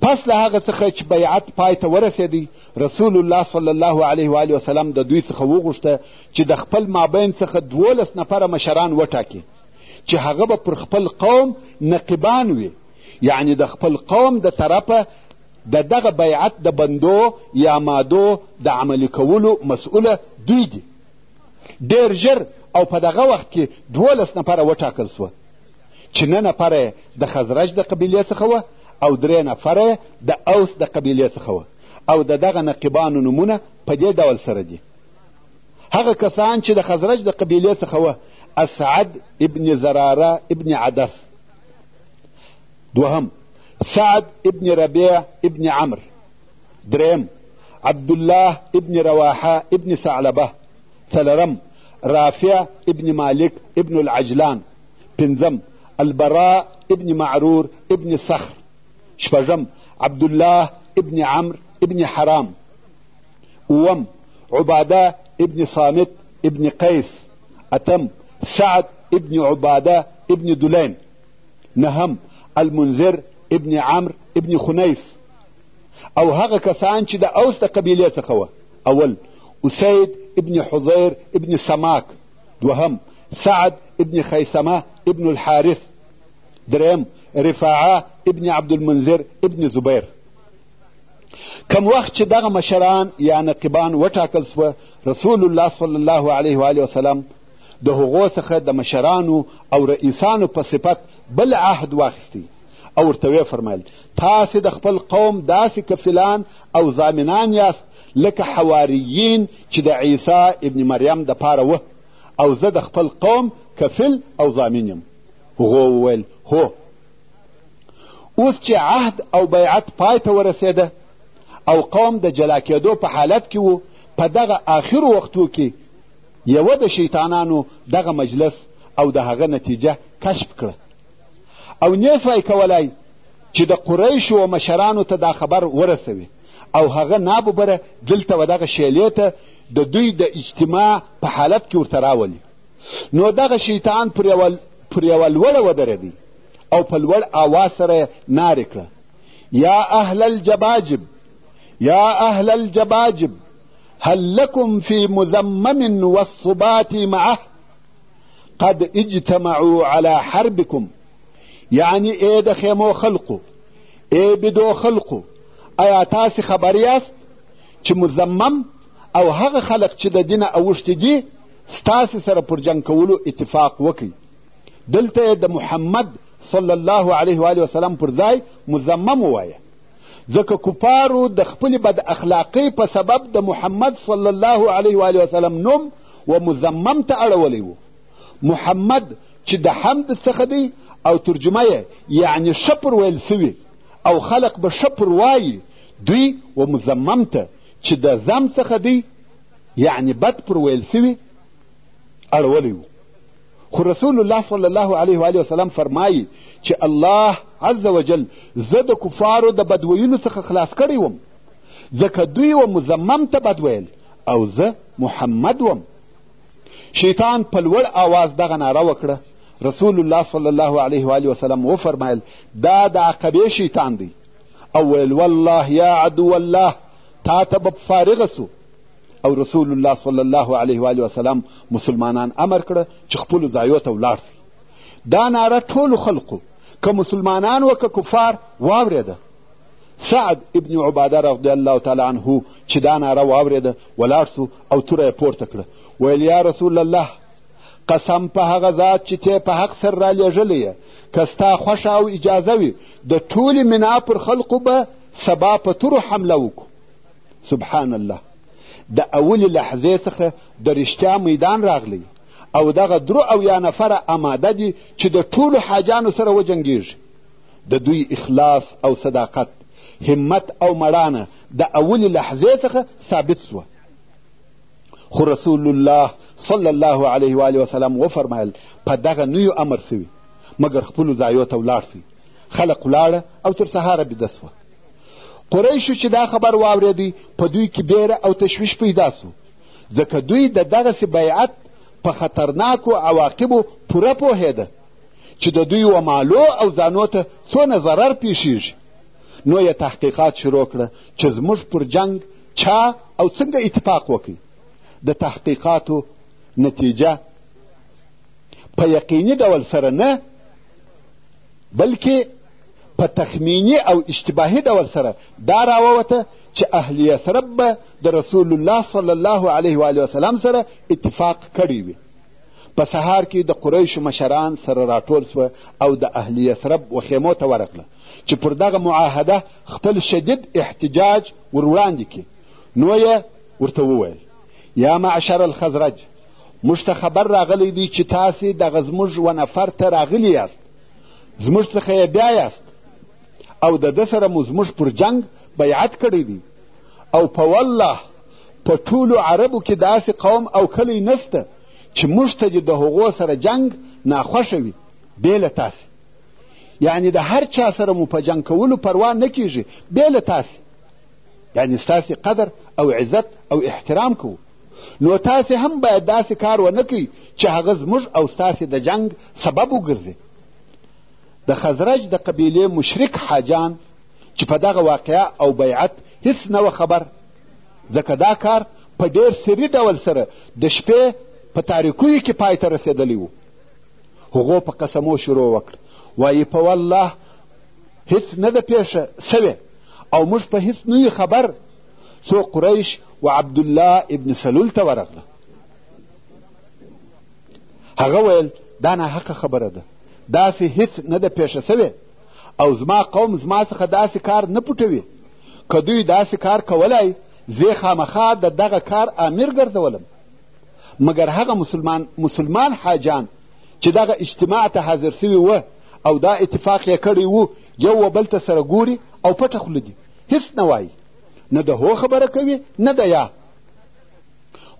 پس له هغه څخه چې بیعت پای ته ورسېدی رسول الله صلی الله علیه و وسلم د دوی څخه وغوښته چې د خپل مابین څخه دولس نفره مشران وټاکي چې هغه به پر خپل قوم نقیبان وي یعنی د خپل قوم د طرفه د دغه بیعت د بندو یا مادو د عملي کولو مسؤله دوی دي ډېر ژر او په دغه وخت کې دولس نفره وټاکل سوه چې نه نفره د خزرج د قبیلې څخه وه او درې نفره د اوس د قبیلې څخه وه او د دغه نقیبانو نومونه په دې ډول سره دي هغه کسان چې د خزرج د قبیلې څخه وه اسعد ابن زراره ابن عدس دوهم سعد ابن ربیع ابن عمر دریم عبدالله ابن رواحه ابن ثعلبه څلرم رافع ابن مالک ابن العجلان پنځم البراء ابن معرور ابن صخر شپږم عبدالله ابن عمرو ابن حرام اووم عباده ابن صامت ابن قیس اتم سعد ابن عباده ابن دلین نهم المنذر ابن عمرو ابن خنیس او هغه کسان چې د اوس د قبیلې څخه وه اول اسید ابن حضیر ابن سماک دوهم سعد ابن خیسمه ابن الحارث دریم رفاعه ابن عبدالمنذر ابن زبیر کم وخت چې دغه مشران یا نقیبان وټاکل سوه رسول الله صلی الله علیه و آله وسلم د هغو څخه د مشرانو او رئیسانو په صفت بل عهد واخیستی او ورته ویې فرمایل تاسې د خپل قوم داسې کفیلان او ضامنان یاست لکه حواریین چې د عیسی ابن مریم دپاره وه او زه د خپل قوم کفیل او ضامن یم هغو وویل هو اوس چې عهد او بیعت پای ته ورسېده او قوم د جلا کېدو په حالت کې و په دغه آخرو وختو کې یوه د شیطانانو دغه مجلس او د هغه نتیجه کشف کړه او نیسوای کولای چې د قریشو و مشرانو ته دا خبر ورسوي او هغه ناببره دلته و دغه شیلې ته د دوی د اجتماع په حالت کې ورته راولي نو دغه شیطان پر یوه پر یوه لوړه ودرېدی او په لوړ آواز سره یې نارې کړه یا اهل الجباجب یا اهل الجباجب هل لکم فی مذمم والصبات معه قد اجتمعوا على حربکم یعنی ای د خیمو خلقو ای بدو خلقو ایا تاسې خبر یاست چې مذمم او هغه خلق چې د دینه اوښتي دي ستاسې سره پر جنګ کولو اتفاق وکړي دلته یې د محمد صلی الله علیه وآله وسلم پر ځای مزمم ووایه ځکه کفارو د خپلې بد اخلاقۍ په سبب د محمد صلی الله علیه وآله وسلم نوم و مزمم ته اړولی و محمد چې د حمد څخه دی او ترجمه یې یعنې ښه پر ویل سوي او خلق به ښه پر وایي دوی و مزمم ته چې د زم څخه دی یعنی بد پر ویل سوي اړولی وو خو رسول الله صلی الله علیه و آله وسلم فرمایي چې الله عز وجل زه د کفارو د بد ویلو څخه خلاص کړی وم ځکه دوی و مزمم ته بد ویل او زه محمد وم شیطان په لوړ آواز دغه ناره وکړه رسول الله صلی الله علیه و آله وسلم وفرمایل دا د عقبې شیطان دی او ویل والله یا عدو الله تا ته به فارغه سو او رسول الله صلی الله علیه و وسلم مسلمانان امر کړه چې خپلو ځایو ته ولاړ شي دا ناره ټولو خلقو که مسلمانان و که کفار واورېده سعد ابن عباده رضی الله تعالی عنه چې دا ناره واورېده ولاړ سو او توره یې پورته کړه ویل یا رسول الله قسم په هغه ذات چې ته په حق سر را لېږلی یې که ستا خوښه او اجازه وي د ټولې منا پر خلقو به سبا په تورو حمله وکړو سبحان الله د اولې لحظې څخه د رښتیا میدان راغلی او دغه درو اویا نفره اماده دي چې د ټولو حاجانو سره وجنګیږي د دوی اخلاص او صداقت همت او مړانه د اولې لحظې څخه ثابت سوه خو رسول الله صلی الله علیه و وسلم وفرمایل په دغه نویو امر سوي مګر خپلو ځایو ته ولاړ خلق ولاړه او تر سهاره بیده سوه قریشو چې دا خبر واورېدی په دوی کې بیره او تشویش پیدا سو ځکه دوی د دغسې بیعت په خطرناکو عواقبو پوره پوهېده چې د دوی و مالو او ځانو ته څونه ضرر پیښیږي نو یې تحقیقات شروع کړه چې زموږ پر جنګ چا او څنګه اتفاق وکړي د تحقیقاتو نتیجه په یقیني ډول سره نه بلکې په تخمیني او اشتباهي ډول سره دا راووته چې اهل یثرب به د رسول الله صلی الله علیه و وسلم سره اتفاق کړی وي په سهار کې د قریشو مشران سره راټول سوه او د اهل یثرب وخیمو ته ورغله چې پر دغه معاهده خپل شدید احتجاج ور وړاندې کړي نو یې ورته وویل یا معشر الخزرج موږ ته خبر راغلی دی چې تاسې دغه زموږ ونفر ته راغلي یاست زموږ څخه یې بیا یاست او د ده سره مو زموږ پر جنګ بیعت کړی دی او په والله په ټولو عربو کې داسې قوم او کلی نسته چې موږ ته د هغو سره جنګ ناخوښه وي بې له تاسې یعنې د هر چا سره مو په جنګ کولو پروا نه کیږي بې له تاسې یعنې ستاسې قدر او عزت او احترام کوو نو تاسې هم باید داسې کار ونه کوئ چې هغه زموږ او ستاسې د جنګ سبب وګرځي د خزرج د قبیلې مشرک حاجان چې په دغه واقعه او بیعت هیڅ نه و خبر ځکه دا کار په ډیر سري ډول سره د شپې په تاریکیو کې پای ته رسېدلی و هغو په قسمو شروع وکړ وایي په والله هیڅ نه ده پېښه سوې او موږ په هیڅ نه خبر څو قریش و عبدالله ابن سلول ته ورغله هغه ویل دا ناحقه خبره ده داسې هیڅ نه ده پیښه سوې او زما قوم زما څخه داسې کار نه پټوي که دوی داسې کار کولای زه خامخا د دغه کار امیر ګرځولم مګر هغه مسلمان مسلمان حاجان چې دغه اجتماع ته حاضر سوي وه او دا اتفاق یې کړی و یو و بل ته سره ګوري او پټه خوله دي هیڅ نه وایي نه د هو خبره کوي نه د یا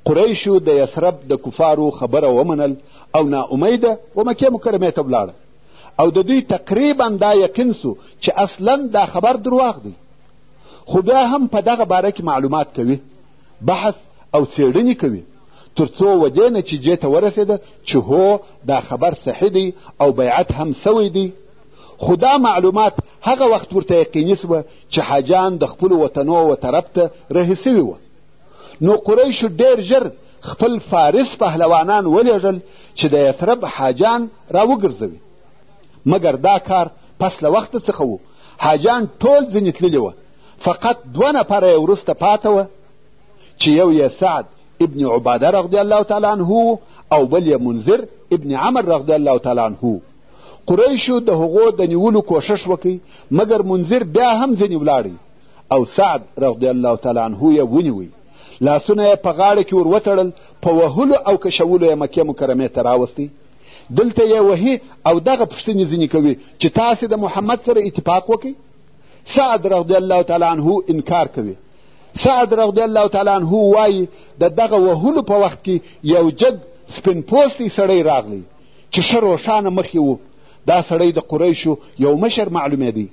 قریشو د یثرب د کفارو خبره ومنل او ناامیده و مکې مکرمې ته ولاړه او د دوی تقریبا دا یقین سو چې اصلا دا خبر درواغ دی خو بیا هم په دغه باره کې معلومات کوي بحث او څېړنې کوي تر څو ودې نتیجې ته ورسېده چې هو دا خبر صحیح دی او بیعت هم سوی دی خو دا معلومات هغه وخت ورته یقیني سوه چې حاجان د خپلو وطنو و طرف ته رهي سوي وه نو قریشو ډېر ژر خپل فارس پهلوانان ولېږل چې د یثرب حاجان راوګرځوي مګر دا کار پس له وخته څخه و حاجان ټول ځینې تللي وه فقط دوه نفره یې وروسته پاته وه چې یو یې سعد ابن عباده رضی الله تعالی عنه او بل یې منذر ابن عمر رضی الله تعالی عنه قریشو د هغو د نیولو کوښښ وکړي مګر منذر بیا هم ځینې ولاړی او سعد رضی الله تعالی عنه یې ونیوی لاسونه یې په غاړه کې وروتړل په وهلو او کشولو یې مکې مکرمې ته راوستی دلته یې وهي او دغه پوښتنې ځینې کوي چې تاسې د محمد سره اتفاق وکړئ سعد رضی الله تعالی عنه انکار کوي سعد رضی الله تعالی عنه وایي د دغه وهلو په وخت کې یو جګ سپین پوستی سړی راغلی چې ښه روښانه مخ یې و دا سړی د قریشو یو مشر معلومېدی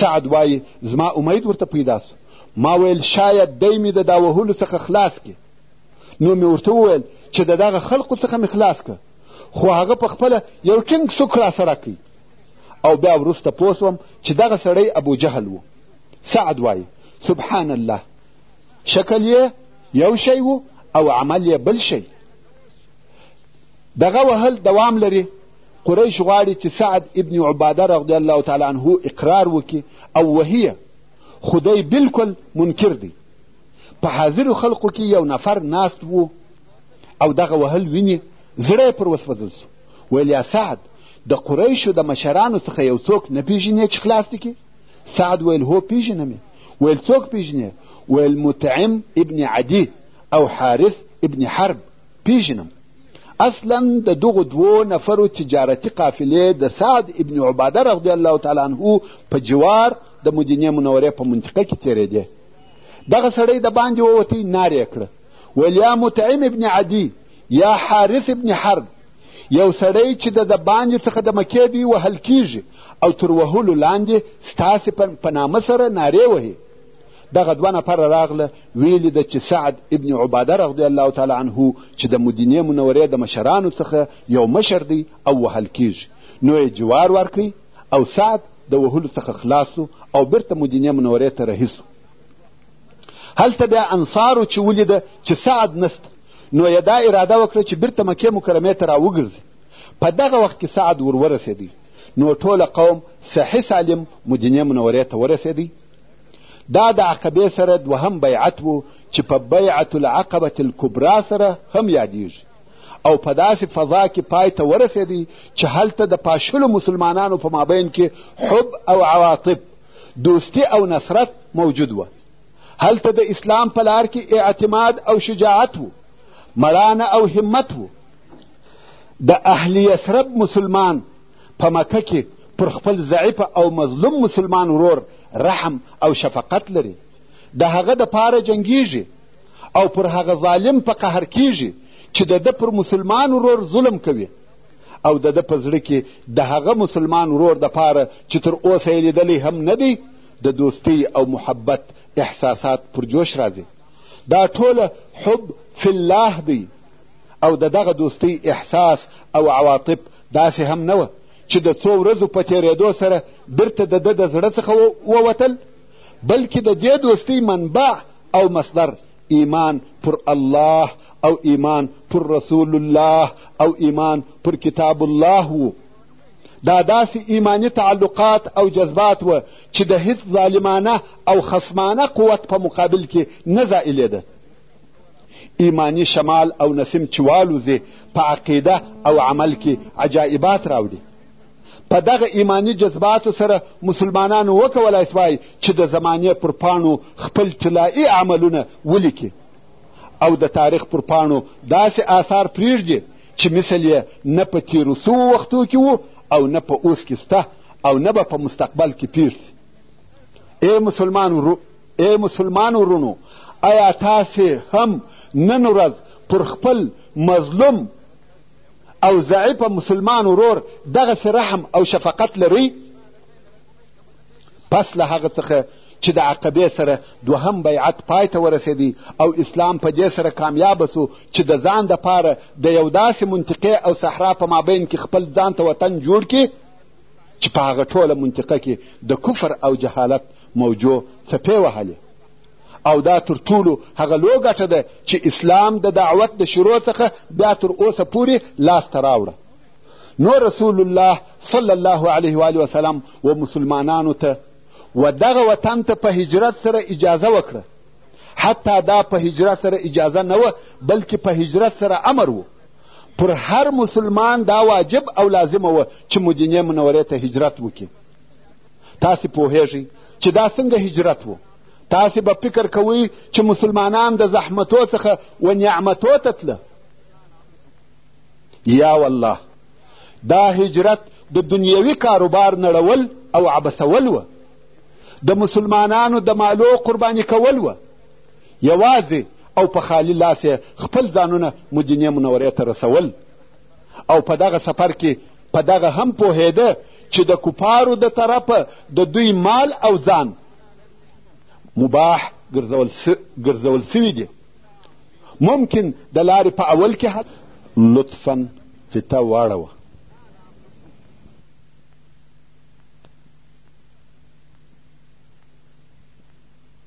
سعد وایي زما امید ورته پیدا سو ما ویل شاید دی مې د دا وهلو څخه خلاص کړي نو مې ورته وویل چې د دغه خلقو څخه مې خلاص کړه خو هغه په خپله یو ټینګ سوک راسره کوي او بیا وروسته پوه سوم چې دغه سړی ابو جهل و سعد وایي سبحان الله شکل یې یو شی و او عمل یې بل شی دغه وهل دوام لري قریش غواړي چې سعد ابن عباده رضی الله تعالی عنه اقرار وکړي او وهیه خو دی بلکل منکر دی په حاضرو خلقو کې یو نفر ناست وو او دغه وهل ویني زړه یې پر وسوځل سو ویل یا سعد د قریشو د مشرانو څخه یو څوک نه پیژنې چې خلاص دي کې سعد ویل هو پیژنم ویل څوک پیژنې ویل مطعم ابن عدي او حارث ابن حرب پیژنم اصلا د دغو دوو نفرو تجارتي قافلې د سعد ابن عباده رضی الله تعالی عنه په جوار د مدینې منورې په منطقه کې تېرېدې دغه سړی د باندې ووتی نارې کړه ویل یا مطعم ابن عدي یا حارث ابن حرب یو سړی چې د د باندې څخه د مکې دی وهل کیږي او تر وهلو لاندې ستاسې په نامه سره نارې وهي دغه دوه نفره راغله ویلي ده چې سعد ابن عباده رضی الله تعالی عنه چې د مدینې منورې د مشرانو څخه یو مشر دی او وهل کیږي نو یې جوار ورکوي او سعد د وهلو څخه خلاص او بیرته مدینې منورې ته رهي سو هلته بیا انصارو چې ولیده چې سعد نسته نو یې دا اراده وکړه چې بیرته مکې مکرمې ته راوګرځي په دغه وخت کې سعد ور ورسېدی نو ټوله قوم صحي سالم مدینې منورې ته ورسېدی دا د عقبې سره دوهم بیعت وو چې په بیعت العقبه الکبرا سره هم یادیږي او په داسې فضا کې پای ته ورسېدی چې هلته د پاشلو مسلمانانو په مابین کې حب او عواطب دوستی او نصرت موجود وه هلته د اسلام په لار کې اعتماد او شجاعت وو مړانه او همت وو د اهل یسرب مسلمان په مکه کې پر خپل ضعیف او مظلوم مسلمان ورور رحم او شفقت لري د هغه د پاره جنګیږي او پر هغه ظالم په قهر کیږي چې د ده پر مسلمان ورور ظلم کوي او د ده په زړه کې د هغه مسلمان ورور د پاره چې تر اوسه یې لیدلی هم نه دی د دوستی او محبت احساسات پر جوش راځي دا ټوله حب فی الله دی او د دغه دوستی احساس او عواطف داسې هم نه وه چې د څو ورځو په تېرېدو سره بیرته د ده د زړه څخه ووتل بلکې د دې دوستۍ منبع او مصدر ایمان پر الله او ایمان پر رسول الله او ایمان پر کتاب الله و دا داسې ایماني تعلقات او جذبات و چې د هیڅ ظالمانه او خصمانه قوت په مقابل کې نه زائلېده ایماني شمال او نسیم چې والوځي په عقیده او عمل کې عجایبات راوړي په دغه ایماني جذباتو سره مسلمانانو وکولای سوای چې د زمانې پر پاڼو خپل طلایي عملونه ولیکي او د تاریخ پر پاڼو داسې آثار پرېږدي چې مثل یې نه په تېرو سوو وختو کې و او نه په اوس کې سته او نه به په مستقبل کې پېښ ای مسلمان ورو ای مسلمان ورونو آیا تاسې هم نن ورځ پر خپل مظلوم او ضعیفه مسلمان ورور دغسې رحم او شفقت لرئ پس له هغه څخه چې د عقبې سره دوهم بیعت پای ته ورسېدی او اسلام په دې سره کامیاب سو چې د ځان دپاره د یو داسې منطقې او صحرا په مابین کې خپل ځان ته وطن جوړ کړي چې په هغه ټوله منطقه کې د کفر او جهالت موجو څپې وهلې او دا تر ټولو هغه لو ګټه ده چې اسلام د دعوت د شروع څخه بیا تر اوسه پورې لاسته راوړه نو رسول الله صلی الله علیه و وسلم و مسلمانانو ته و دغه وطن ته په هجرت سره اجازه وکړه حتی دا په هجرت سره اجازه نه وه بلکې په هجرت سره امر و پر هر مسلمان دا واجب او لازمه وه چې مدینې منورې ته هجرت وکړي تاسې پوهیږئ چې دا څنګه هجرت و تاسې به فکر کوئ چې مسلمانان د زحمتو څخه و نعمتو ته تله یا والله دا هجرت د دنیوي کاروبار نړول او عبسول و د مسلمانانو د مالو قرباني کول و یوازې او په خالي لاس یې خپل ځانونه مدینې منورې ته رسول او په دغه سفر کې په دغه هم پوهېده چې د کفارو د طرفه د دوی مال او ځان مباح ګرځول سوي دي ممکن د لارې په اول کې لطفا فته واړوه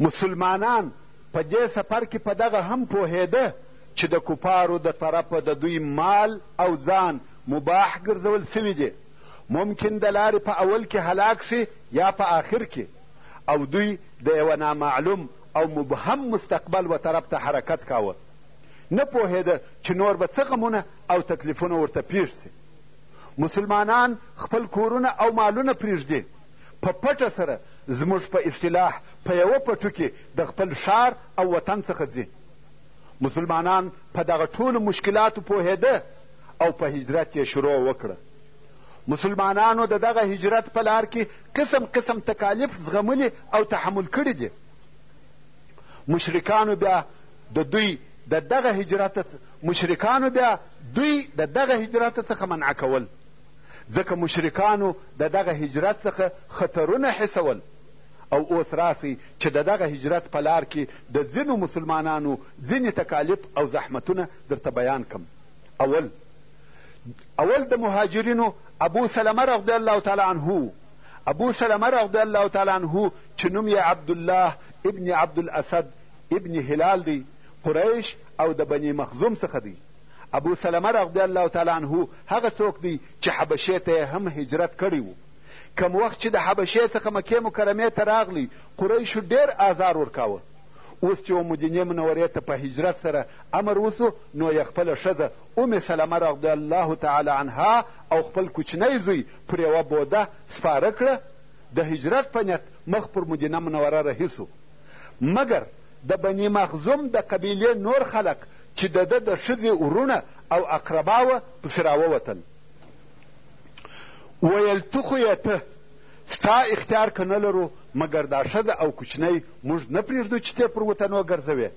مسلمانان په دې سفر کې په دغه هم پوهېده چې د کفارو د طرفه د دوی مال او ځان مباح ګرځول سوي دي ممکن د لارې په اول کې هلاک سي یا په آخر کې او دوی د یوه نامعلوم او مبهم مستقبل و طرف ته حرکت کاوه نه پوهېده چې نور به څه غمونه او تکلیفونه ورته پیښ سي مسلمانان خپل کورونه او مالونه پرېږدي په پټه سره زموږ په اصطلاح په یوه پټو کې د خپل ښار او وطن څخه ځي مسلمانان په دغه ټولو مشکلاتو پوهېده او په هجرت یې شروع وکړه مسلمانانو د دغه هجرت په لار کې قسم قسم تکالیف زغملي او تحمل کړي دي مشرکانو بیا د دوی د دغه هجرت مشرکانو بیا دوی د دغه هجرت څخه منع کول ځکه مشرکانو د دغه هجرت څخه خطرونه حسول او اوس راسئ چې د دغه هجرت په لار کې د ځینو مسلمانانو ځینې تکالیف او زحمتونه درته بیان کم اول اول د مهاجرینو ابو سلمه رضی الله تعالی عنه ابو سلمه رضی الله تعالی عنه چې نوم یې عبدالله ابن عبدالاسد ابن هلال دی قریش او د بني مخزوم څخه دی ابو سلمه رضی الله تعالی عنه هغه څوک دی چې حبشې ته هم هجرت کړی و کم وخت چې د حبشې څخه مکې مکرمې ته راغلی قریشو ډېر آزار ورکاوه اوس چې مدینې منورې ته په هجرت سره امر وسو نو یې خپله ښځه ام سلمه رضی الله تعالی عنها او خپل کوچنی زوی پر یوه بوده سپاره کړه د هجرت په نیت مخ پر مدینه منوره رهي سو مګر د بني مخزوم د قبیلې نور خلک چې د ده د ښځې وروڼه او اقربا وه پسې راووتل ویل تو خو یې ته ستا اختیار که نه لرو مګر دا ښځه او کوچنی موږ نه پرېږدو چې ته پر وطنو ګرځوې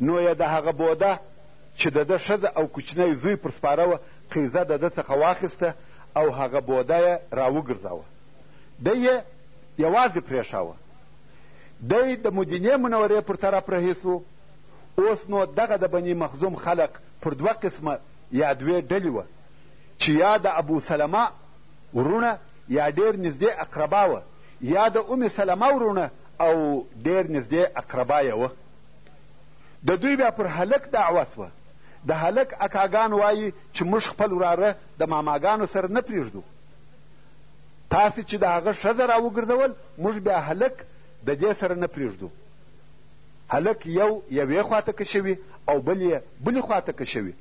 نو یې د هغه بوده چې د ده ښځه او کوچنی زوی پر سپاره وه قیزه د ده څخه واخیسته او هغه بوده یې راوګرځاوه دی یې یوازې پرېښاوه دی د مدینې منورې پر طرف رهي سو اوس نو دغه د بني مخزوم خلق پر دوه قسمه یا دوې ډلې وه چې یا د ابو سلمه وروڼه یا ډېر نږدې اقربا وه یا د ام سلمه وروڼه او ډېر نږدې اقربا یې وه د دوی بیا پر هلک دعوه سوه د هلک اکاګان وایي چې موږ خپل وراره د ماماګانو سره نه پرېږدو تاسې چې د هغه ښځه راوګرځول موږ بیا هلک د دې سره نه پرېږدو هلک یو یوې خواته کشوي او بل یې بلې خواته کشوي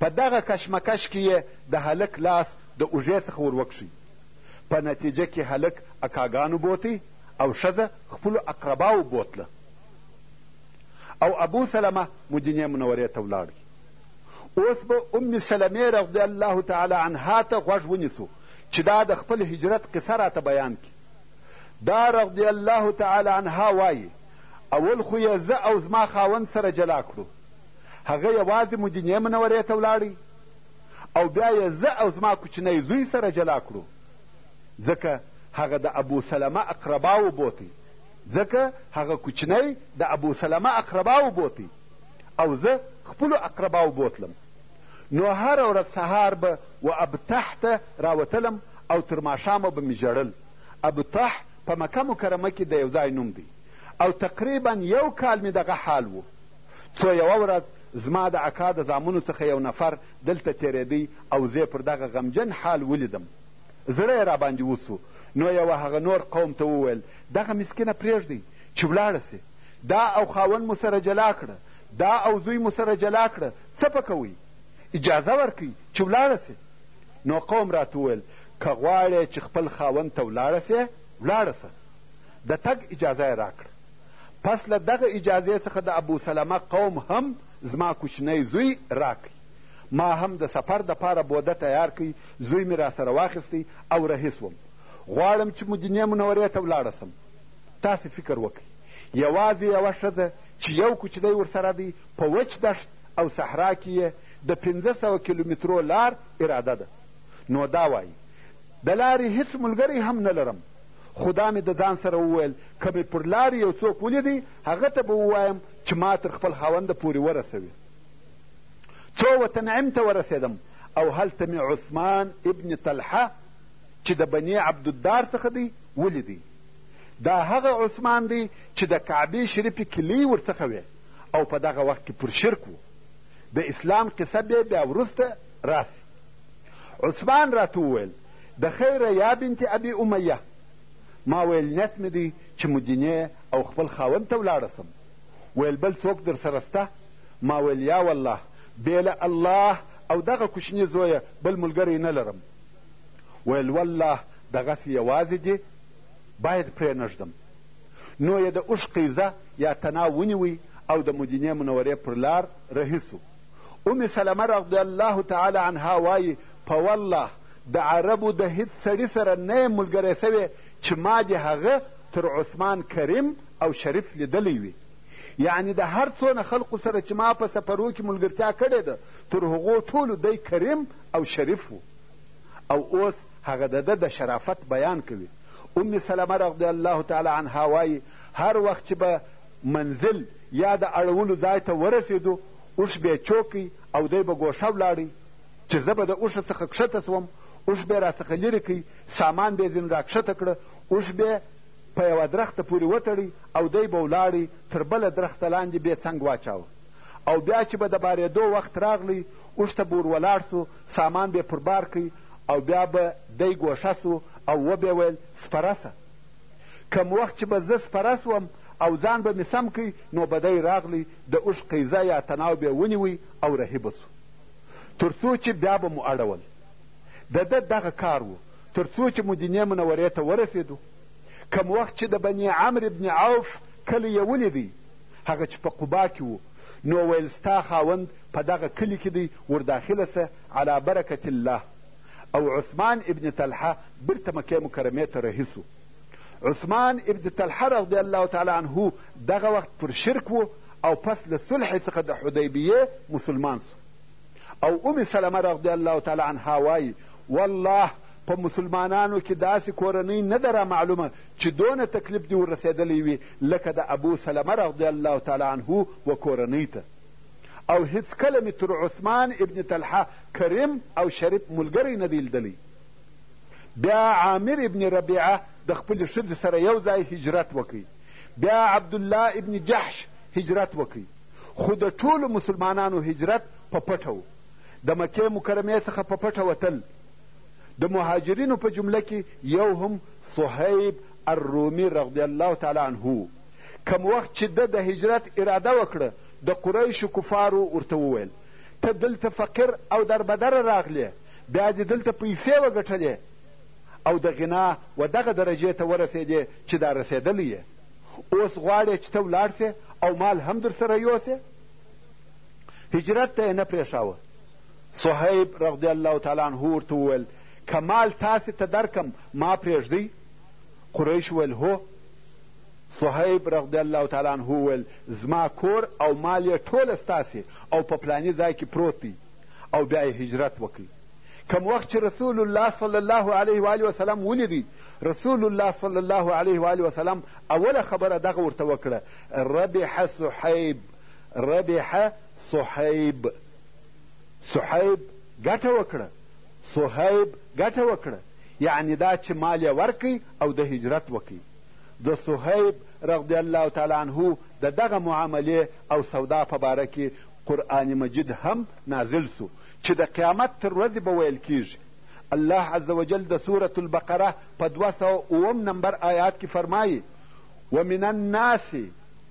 په دغه کشمکش کې یې د هلک لاس د اوږې څخه وروکښي په نتیجه کې هلک اکاګانو بوتی او ښځه خپلو اقرباو بوتله او ابو سلمه مدینې منورې ته ولاړ اوس به ام سلمې رضی الله تعالی عنها ته غوږ ونیسو چې دا د خپل هجرت قصه راته بیان کړي دا رضی الله تعالی عنها وایي اول خو یې زه او زما خاوند سره جلا کړو هغه یوازې مدینې منورې ته ولاړی او بیا یې زه او زما کوچنی زوی سره جلا کړو ځکه هغه د ابو سلمه اقربا وبوتی ځکه هغه کوچنی د ابو سلمه اقربا وبوتی او زه خپلو اقرباو بوتلم نو هره ورځ سهار به و ابطح ته راوتلم او تر ماښامه به مې ژړل ابطح په مکه مکرمه کې د یو ځای نوم دی او تقریبا یو کال مې دغه حال و څو یوه ورځ زما د اکا د زامنو څخه یو نفر دلته تېرېدی او زه پر دغه غمجن حال ولیدم زړه یې راباندې وسو نو یوه هغه نور قوم ته وویل دغه مسکینه پرېږدئ چې ولاړه سې دا او خاوند مو سره جلا کړه دا او زوی مو سره جلا کړه څه په کوئ اجازه ورکوي چې ولاړه سې نو قوم راته وویل که غواړې چې خپل خاوند ته ولاړه سې ولاړه سه د تګ اجازه یې راکړه پس له دغه اجازې څخه د ابوسلمه قوم هم زما کوچنی زوی راکړي ما هم د سفر دپاره بوده تیار کړي زوی مې راسره واخیستی او رهي سوم غواړم چې مدینې منورې ته ولاړه سم تاسې فکر وکړئ یوازې یوه ښځه چې یو کوچنی ورسره دی په وچ دښت او صحرا کې یې د پنځه سوه کیلومترو لار اراده ده نو دا وایي د لارې هیڅ ملګری هم نه لرم خو دا مې د ځان سره وویل که مې پر لارې یو څوک ولیدی هغه ته به ووایم چې ما تر خپل خاونده پورې ورسوي څو وتنعیم ته ورسېدم او هلته مې عثمان ابن طلحه چې د بني عبدالدار څخه دی ولیدی دا هغه عثمان دی چې د کعبې شریفې کیلۍ ورڅخه وې او په دغه وخت کې پر شرک و د اسلام قصه بیا بیا وروسته راسي عثمان راته وویل د خیره یا بنت ابي امیه ما ویل نیت مې دی چې مدینې او خپل خاوند ته ولاړه سم ویل بل څوک در سره سته ما ویل یا والله بېله الله او دغه کوچني زویه بل ملګری نه لرم ویل والله دغسې یوازې دې باید پرې نه ږدم نو یې د اوښ قیزه یا تنا ونیوی او د مدینې منورې پر لار رهي سو ام سلمه رضی الله تعالی عنها وایي په والله د عربو د هیڅ سړي سره نه یم ملګری سوې چې ما دې هغه تر عثمان کریم او شریف لیدلی وي یعنی د هر څونه خلقو سره چې ما په سفرو کې ملګرتیا کړې ده تر هغو ټولو دی کریم او شریف و او اوس هغه د ده د شرافت بیان کوي ام سلمه رضی الله تعالی عنها وایي هر وخت چې به منزل یا د اړولو ځای ته ورسېدو اوښ به چوکی او دی به ګوښه ولاړی چې زه به د اوښ څخه کښته سوم اوښ به راڅخه لرې کوي سامان به ځینې راکښته کړه اوښ به په یوه درخته پورې وتړی او دی به ولاړی تر بله درخته لاندې به څنګ واچاوه او بیا چې به د بارېدو وخت راغلی اوښته به ور ولاړ سو سامان به پر بار کوي او بیا به دی ګوښه سو او وبه ویل سپره سه کم وخت چې به زه سپره سوم او ځان به مې سم کوي نو به دی راغلی د اوښ قیزه یا تناو به ونیوی او رهي به سو تر څو چې بیا به مو اړول د ده دغه کار و تر څو چې مدینې منورې ته ورسېدو کم وخت چې د بني عمر ابن عوف کلی یې ولیدی هغه چې په قبا کې وو نو ویل ستا خاوند په دغه کلي کې دی ورداخله سه علی برکت الله او عثمان ابن طلحه بیرته مکې مکرمې ته رهي سو عثمان ابن طلحه رضی الله تعالی عنه دغه وخت پر شرک و او پس له صلح څخه د حدیبیې مسلمان سو او ام سلمه رضی الله تعالی عنها وایي والله په مسلمانانو کې داسې کورنۍ نه ده رامعلومه چې دونه تکلیف دې ورسېدلی وي لکه د ابو سلمه رضی الله تعالی عنه و کورنۍ ته او هیڅکله مې تر عثمان ابن طلحه کریم او شریف ملګری نه دی لیدلی بیا عامر ابن ربیعه د خپلې ښځې سره یو ځای هجرت وکړي بیا عبدالله ابن جحش هجرت وکړي خو د ټولو مسلمانانو هجرت په پټه و د مکې مکرمې څخه په پټه وتل د مهاجرینو په جمله کې یو هم صهیب الرومي رضی الله تعالی عنه و کم وخت چې ده د هجرت اراده وکړه د قریشو کفارو ورته وویل ته دلته فقیر او دربدره راغلې بیا دې دلته پیسې وګټلې او د غنا و دغه درجې ته ورسېدې چې دا رسېدلی یې اوس غواړې چې ته ولاړ سې او مال هم در سره یوسې هجرت ته یې نه پرېښاوه صهیب رضی الله تعالی عنه ورته وویل که مال تاسې ته درکم ما پرېږدئ قریش وویل هو صهیب رضی الله تعالی عنه وویل زما کور او مال یې ټوله ستاسې او په پلاني ځای کې پروت دی او بیا یې هجرت وکړئ کم وخت چې رسول الله صلی الله علیه و وسلم ولیدی رسول الله صلی الله علیه و وسلم اوله خبره دغه ورته وکړه ربح صحیب ربح صحیب صحیب ګټه وکړه صهیب ګټه وکړه یعنی دا چې مال یې ورکړئ او د هجرت وکړئ د صهیب رضی الله تعالی عنه د دغه معاملې او سودا په باره کې قرآن مجید هم نازل سو چې د قیامت تر ورځې به ویل کیږي الله عز وجل د سورة البقره په دوه سوه اووم نمبر آیات کې فرمایي ومن الناس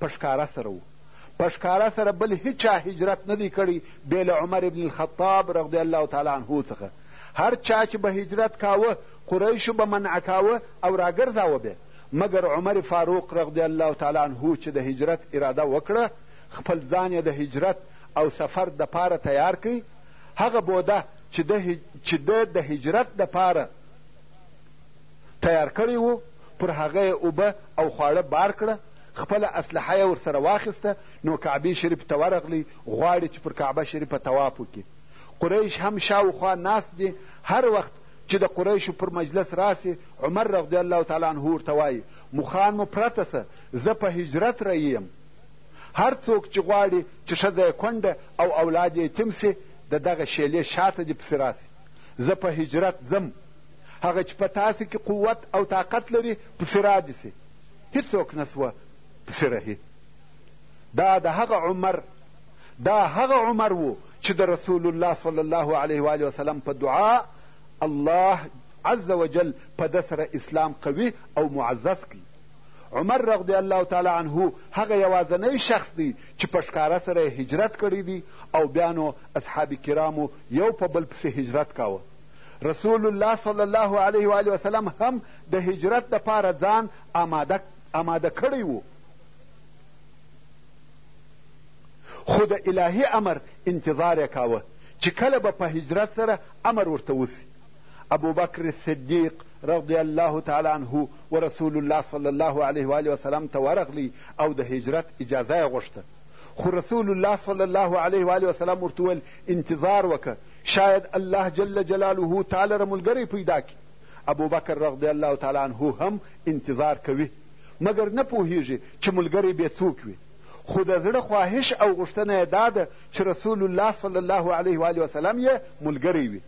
په ښکاره سره و په ښکاره سره بل هیچا هجرت نه دی کړی بې له عمر ابن الخطاب رضی الله تعالی عنه څخه هر چا چې به هجرت کاوه قریشو به منع کاوه او راګرځاوه به مګر عمر فاروق رضی الله تعالی عنه چې د هجرت اراده وکړه خپل ځان یې د هجرت او سفر دپاره تیار کړي هغه بوده چې د د هجرت دپاره تیار کړی و، پر هغه یې اوبه او خواړه بار کړه، خپله اسلحه یې ورسره واخیسته، نو کعبې شریفې ته ورغلی، غواړي چې پر کعبه شریفه طواف وکړي. قریش هم شا و خوا ناست دي، هر وخت چې د قریشو پر مجلس راسي، عمر رضی الله تعالی عنه ورته وايي، مخان مو پرته سه، زه په هجرت رئي یم. هر څوک چې غواړي چې ښځه یې کونډه او اولاد یې یتیم سي، د دغه شېلې شاته دې پسې راسي، زه په هجرت ځم. هغه چې په تاسې کې قوت او طاقت لري پسې رادي سي هیڅوک نه سوه پسې رهي دا د هغه عمر دا هغه عمر و چې د رسول الله صلی الله علیه و وسلم په دعا الله عز وجل په ده سره اسلام قوي او معزز کړي عمر رضی الله تعالی عنه هغه یوازنی شخص دی چې په ښکاره سره هجرت کړی دی او بیا نو اصحاب کرامو یو په بل پسې هجرت کاوه رسول الله صلی الله علیه و وسلم هم د هجرت دپاره ځان آماده, آماده کړی و خو د الهي امر انتظار یې کاوه چې کله به په هجرت سره امر ورته وسي ابوبکر صدیق رضی الله تعالی عنه و رسول الله صلی الله علیه و آله وسلم ته ورغلی او د هجرت اجازه یې غوښته خو رسول الله صلی الله علیه و آله وسلم ورته وویل انتظار وکړه شاید الله جل جلاله تا لره ملګری پیدا کړي ابوبکر رضی الله تعالی عنه هم انتظار کوي مګر نه پوهیږي چې ملګری بې څوک وي خو د زړه خواهش او غوښتنه یې دا ده چې رسول الله صلی الله علیه و وسلم یې ملګری وي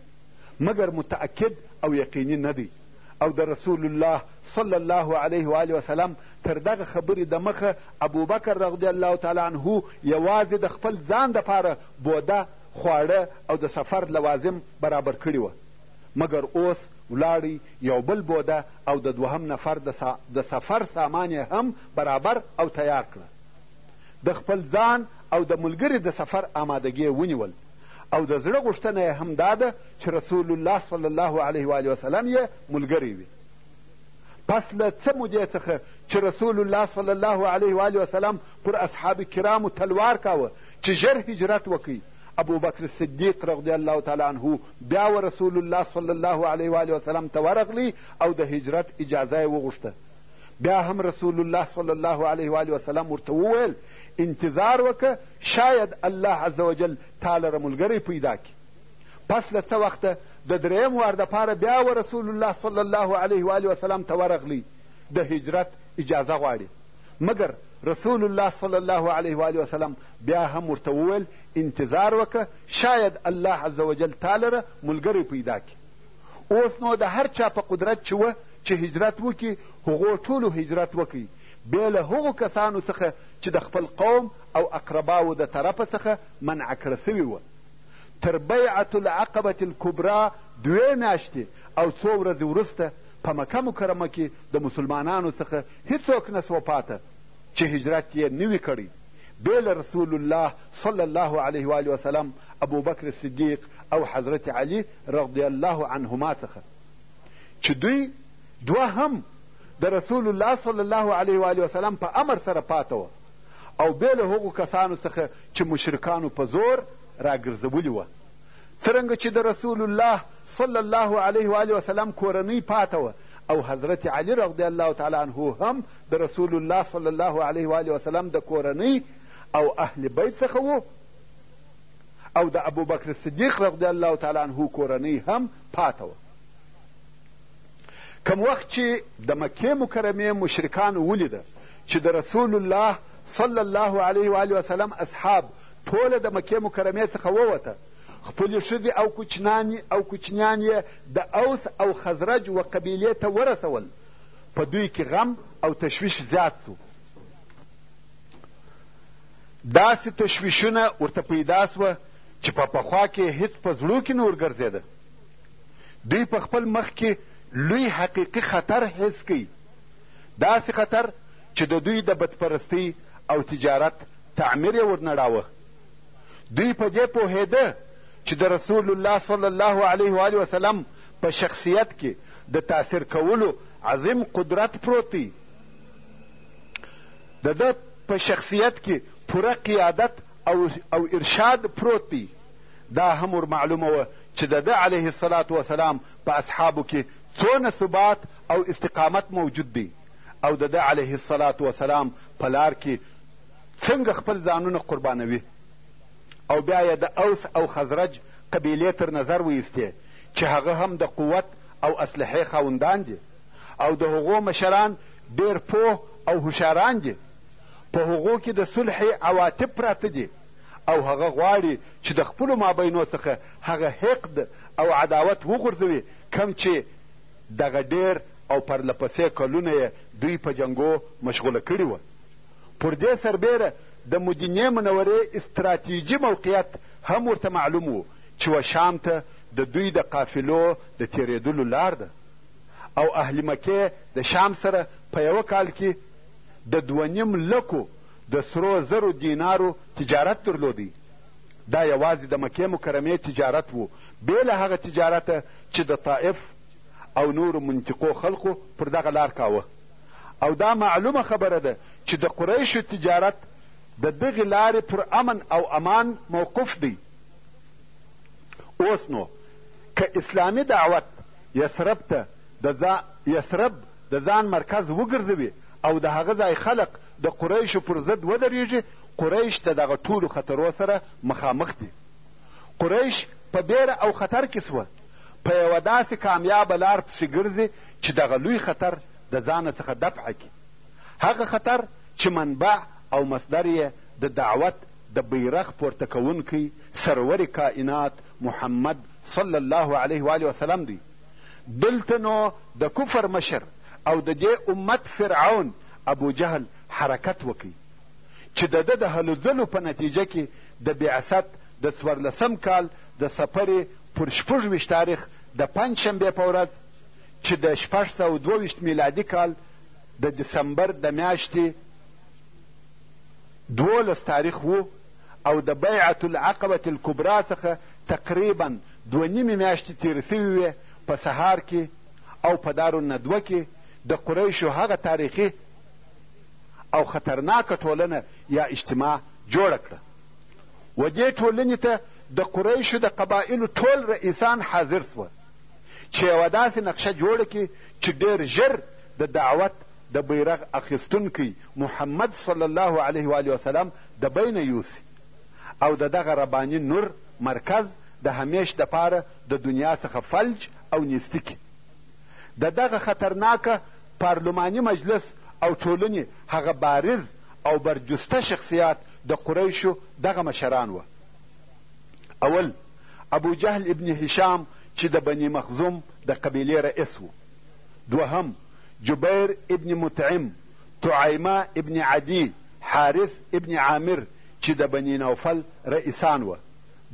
مګر متأکد او یقیني نه دی او د رسول الله صلی الله علیه و آله وسلم تر دغه خبرې د مخه ابوبکر رضی الله تعالی عنه یوازې د خپل ځان دپاره بوده خواړه او د سفر لوازم برابر کړي وه مګر اوس ولاړی یو بل بوده او د دوهم نفر د, سا د سفر سامان یې هم برابر او تیار کړه د خپل ځان او د ملګري د سفر آمادګي ونیول او د زړه غوښتنه یې هم دا ده چې رسول الله صلی الله علیه و وسلم یې ملګری وي پس له څه مودې څخه چې رسول الله صلی الله علیه و وسلم پر اصحاب کرامو تلوار کاوه چې ژر هجرت وکړي ابوبکر صدیق رضی الله تعالی عنه بیا و رسول الله صلی الله علیه و آله وسلم ته ورغلی او د هجرت اجازه یې وغوښته بیا هم رسول الله صلی الله علیه و آله وسلم ورته وویل انتظار وکه شاید الله عز وجل تا لره ملګری پیدا کړي پس له څه وخته د دریم وار دپاره بیا و رسول الله صلی الله علیه و آله وسلم ته ورغلی د هجرت اجازه غواړي مګر رسول الله صلی الله علیه و آله وسلم بیا هم ورته وویل انتظار وکه شاید الله عز وجل تا لره ملګری پیدا کړي اوس نو د هر چا په قدرت چې وه چې هجرت وکړي هغو ټولو هجرت وکړي بې له هغو کسانو څخه چې د خپل قوم او اقرباو د طرفه څخه منع کړه سوي وه تر بیعة العقبة الکبرا دوې میاشتې او څو ورځې وروسته په مکه مکرمه کې د مسلمانانو څخه هیڅوک نه سوه پاته چې هجرت یې نه وي کړی بې له رسول الله صلی الله علیه وآله وسلم ابوبکر صدیق او حضرت علی رضی الله عنهما څخه چې دوی دوه هم د رسول الله صلی الله علیه وآله وسلم په امر سره پاته وه او بې له هغو کسانو څخه چې مشرکانو په زور راګرځولي وه څرنګه چې د رسول الله صلی الله علیه وآله وسلم کورنۍ پاته وه او حضرت علي رضی الله تعالی عنه هم د رسول الله صلی الله علیه وآله وسلم د کورنۍ او اهل بیت څخه و او د ابوبکر صدیق رضی الله تعالی عنه کورنۍ هم پاته وه کم وخت چې د مکې مکرمې مشرکانو ولیده چې د رسول الله صلی الله علیه وآله وسلم اصحاب ټوله د مکې مکرمې څخه ووته، خپلې ښځې او کوچنان او کوچنیان یې د اوس او خزرج و قبیلې ته ورسول، په دوی کې غم او تشویش زیات شو. داسې تشویشونه ورته پیدا سوه چې په پخوا کې هیڅ په زړو کې نه ورګرځېده. دوی په خپل مخ کې لوی حقیقي خطر حس کوي، داسې خطر چې د دوی د بدپرستۍ او تجارت تعمیر یې ورنړاوه دوی په دې پوهېده چې د رسول الله صلی الله علیه و آله وسلم په شخصیت کې د تاثیر کولو عظیم قدرت پروت دی د ده په شخصیت کې پوره قیادت او, او ارشاد پروت دی دا هم ور معلومه وه چې د ده علیه الصلاة وسلام په اصحابو کې څونه ثبات او استقامت موجود دی او د ده علیه الصلاة وسلام په لار کې څنګه خپل ځانونه قربانوي او بیا یې د اوس او خزرج قبیلې تر نظر ویستې چې هغه هم د قوت او اسلحې خاوندان دي او د هغو مشران ډېر پوه او هوښیاران دي په هغو کې د صلحې عواطف پراته دي او هغه غواړي چې د خپلو مابینو څخه هغه حقد او عداوت وغورځوي کم چې دغه ډېر او پرلپسې کلونه یې دوی په جنګو مشغوله کړي وه پر دې سربېره د مدینې منورې استراتیژي موقعیت هم ورته معلوم و چې و شام ته د دوی د قافلو د تېرېدلو لار ده او اهل مکې د شام سره په یوه کال کې د دوه نیم لکو د سرو زرو دینارو تجارت درلودی دا یوازې د مکې مکرمې تجارت و بې له هغه تجارته چې د طائف او نورو منطقو خلقو پر دغه لار کاوه او دا معلومه خبره ده چې د قریشو تجارت د دغې لارې پر امن او امان موقف دی اوس نو که اسلامي دعوت یسرب ته د یسرب د ځان مرکز وګرځوي او د هغه ځای خلق د قریشو پر ضد ودرېږي قریش د دغه ټولو خطرو سره مخامخ دي قریش په بېره او خطر کې شوه، په یوه داسې کامیابه لار پسې ګرځي چې دغه لوی خطر د ځانه څخه دفع کړي. هغه خطر چې منبع او مصدر یې د دعوت د بیرغ پورته کوونکی سرور کائنات محمد صلی الله علیه و آله وسلم دی. دلته نو د کفر مشر او د دې امت فرعون ابوجهل حرکت وکړي. چې د ده د هلو ځلو په نتیجه کې د بعثت د څوارلسم کال د سپرې پر شپږ ویشت تاریخ د پنجشنبې په ورځ چې د شپږ سوه دوه ویشت میلادي کال د دسمبر د میاشتې دولس تاریخ وو او د بیعة العقبة الکبرا څخه تقریبا دوه نیمې میاشتې تېرې سوې وې په سهار کې او په دارالندوه کې د قریشو هغه تاریخي او خطرناکه ټولنه یا اجتماع جوړه کړه و دې ټولنې ته د قریشو د قبایلو ټول رئیسان حاضر سوه چې یوه داسې نقشه جوړه کړي چې ډېر ژر د دعوت د بیرغ اخیستونکی محمد صلی الله علیه و وسلم د بینه یوسي او د دغه رباني نور مرکز د همیش دپاره د دنیا څخه فلج او نیستی کړي د دغه خطرناکه پارلماني مجلس او ټولنې هغه بارز او برجسته شخصیات د قریشو دغه مشران وه اول ابو جهل ابن هشام چې د بني مخزوم د قبیلې رئیس و دوهم جبیر ابن مطعم تعیمه ابن عدی حارث ابن عامر چې د بني نوفل رئیسان وه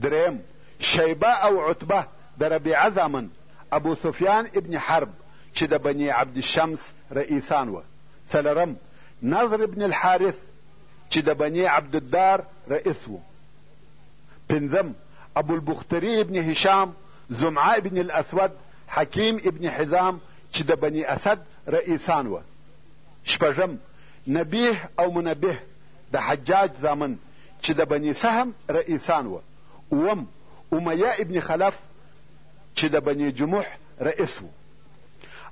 دریم شیبه او عتبه د ربیعه زامن ابو سفیان ابن حرب چې د بني عبدالشمس رئیسان وه، څلرم، نضر ابن الحارث چې د بني عبدالدار رئیس و، پنځم، ابوالبختري ابن هشام، زمعه ابن الاسود، حکیم ابن حزام چې د بني اسد رئیسان وه، شپږم، نبیه او منبه د حجاج زامن چې د بني سهم رئیسان وه، اووم، امیه ابن خلف چې د بني جموح رئیس و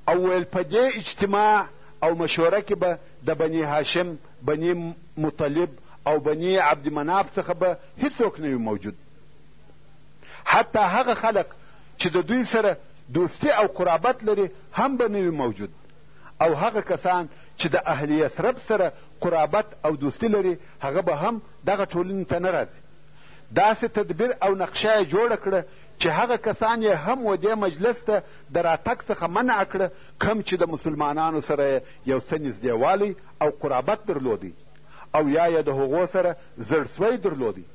او ویل په دې اجتماع او مشوره کې به د بني هاشم بني مطلب او بني عبد مناف څخه به هیڅوک نه وي موجود حتی هغه خلق چې د دوی سره دوستي او قرابت لري هم به نه وي موجود او هغه کسان چې د اهل یسرب سره قرابت او دوستي لري هغه به هم دغه ټولنې ته نه راځي داسې تدبیر او نقشه یې جوړه کړه چې هغه کسان یې هم و دې مجلس ته د راتګ څخه منع کړه کوم چې د مسلمانانو سره یې یو څه نږدېوالی او قرابت درلودی او یا یې د هغو سره زړسوی درلودی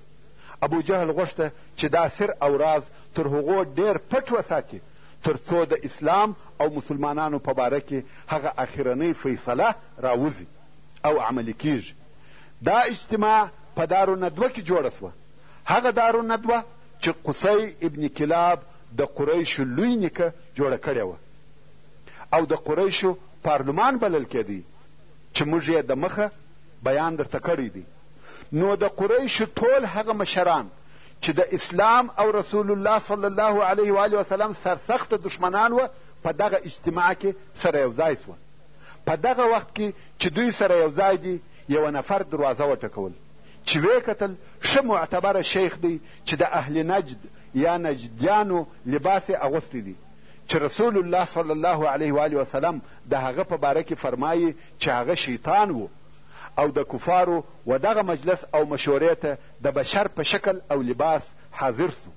ابو جهل غوښته چې دا سر او راز تر هغو ډېر پټ وساتي تر څو د اسلام او مسلمانانو په باره کې هغه اخرنۍ فیصله راوځي او عملي کیږي دا اجتماع په دارو ندوه کې جوړه سوه هغه دارو ندوه چې قصی ابن کلاب د قریشو لوی نیکه جوړه کړې وه او د قریشو پارلمان بلل کېدی چې موږ یې د مخه بیان درته کړی دی نو د قریشو ټول هغه مشران چې د اسلام او رسول الله صلی الله علیه و آله وسلم سرسخته دشمنان وه په دغه اجتماع کې سره یو ځای سوه په دغه وخت کې چې دوی سره یو ځای دي یوه نفر دروازه وټکول چې ویې کتل ښه معتبره شیخ دی چې د اهل نجد یا نجدیانو لباس یې اغوستی دی چې رسول الله صلی الله علیه و آله وسلم د هغه په باره کې فرمایي چې هغه شیطان و او د کفارو و دغه مجلس او مشورې ته د بشر په شکل او لباس حاضر سو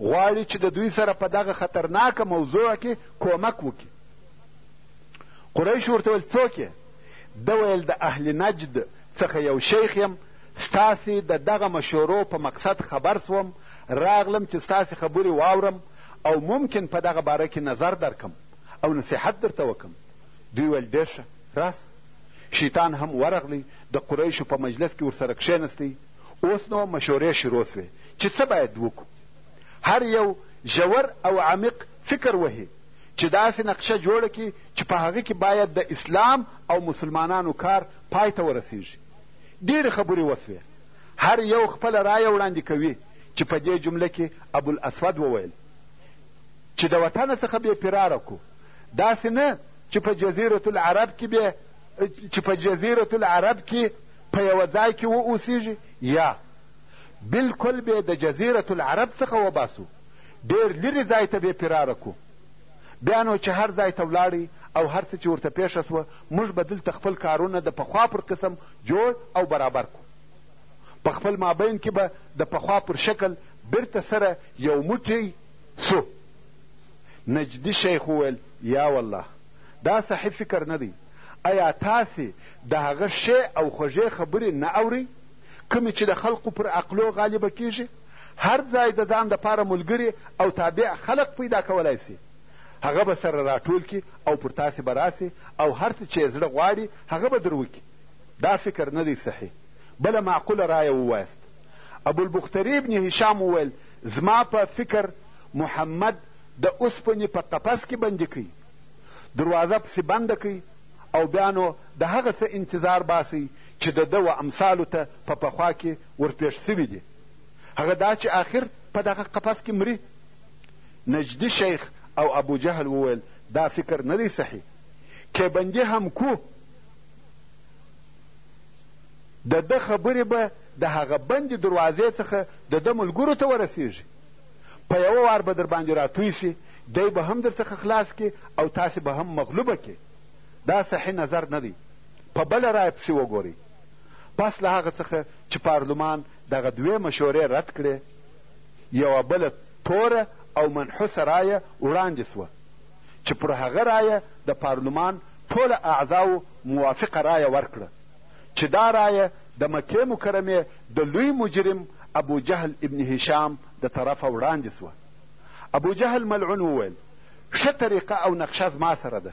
غواړي چې د دوی سره په دغه خطرناکه موضوع کې کومک وکړي قریش ورته ویل څوک ده ویل د اهل نجد څخه یو شیخ یم ستاسې د دغه مشورو په مقصد خبر سوم راغلم چې ستاسې خبرې واورم او ممکن په دغه باره کې نظر درکم او نصیحت درته وکم دوی ویل ډېر ښه راس شیطان هم ورغلی د قریشو په مجلس کې ورسره کښېنستی اوس نو مشورې شروع سوې چې څه باید وکړو هر یو ژور او عمیق فکر وهي چې داسې نقشه جوړه کړي چې په هغه کې باید د اسلام او مسلمانانو کار پای ته ورسیږي ډېرې خبرې وسوې هر یو خپله رایه وړاندې کوي چې په دې جمله کې ابوالاسود وویل چې د وطنه څخه بې فراره کو داسې نه چې په جزیرة العرب کې بې چې په جزیرة العرب کې په یوه ځای کې واوسیږي یا بلکل بې د جزیرة العرب څخه وباسو ډېر لرې ځای ته بې فراره کو بیا نو چې هر ځای ته ولاړی او هر څه چې ورته پېښه سوه موږ به دلته خپل کارونه د پخوا پر قسم جوړ او برابر کړو په خپل مابین کې به د پخوا پر شکل بیرته سره یو موټی سو نجدي شیخ وویل یا والله دا صحیح فکر نه دی ایا تاسې د هغه ښې او خوږې خبرې نه اورئ کومې چې د خلقو پر عقلو غالبه کیږي هر ځای د ځان دپاره ملګري او تابع خلق پیدا کولای سي هغه به سره راټول کړي او پر تاسې به راسي او هر څه چې زړه غواړي هغه به در وکړي دا فکر نه دی صحیح بله معقوله رایه ووایاست ابوالبختري ابن هشام وویل زما په فکر محمد د اوسپنې په قفس کې بندي کوي دروازه پسې بنده کوي او بیا نو د هغه څه انتظار باسئ چې د ده و امثالو ته په پخوا کې ورپېښ شوي دي هغه دا چې آخر په دغه قفس کې مري نجدي شیخ او ابو جهل وویل دا فکر نه دی صحیح که بندي هم کو د ده خبرې به د هغه بندې دروازې څخه د ده ملګرو ته ورسېږي په یوه وار به در باندې راتوی شي دی به هم در څخه خلاص کې او تاسې به هم مغلوبه کې دا صحیح نظر نه دی په بله رایه پسې وګورئ پس له هغه څخه چې پارلمان دغه دوې مشورې رد کړې یوه بله توره او منحوسه رایه وړاندې سوه چې پر هغه رایه د پارلمان ټوله اعضاو موافقه رایه ورکړه چې دا رایه د مکې مکرمې د لوی مجرم ابو جهل ابن هشام د طرفه وړاندې سوه ابو جهل ملعون وویل ښه طریقه او نقشه زما سره ده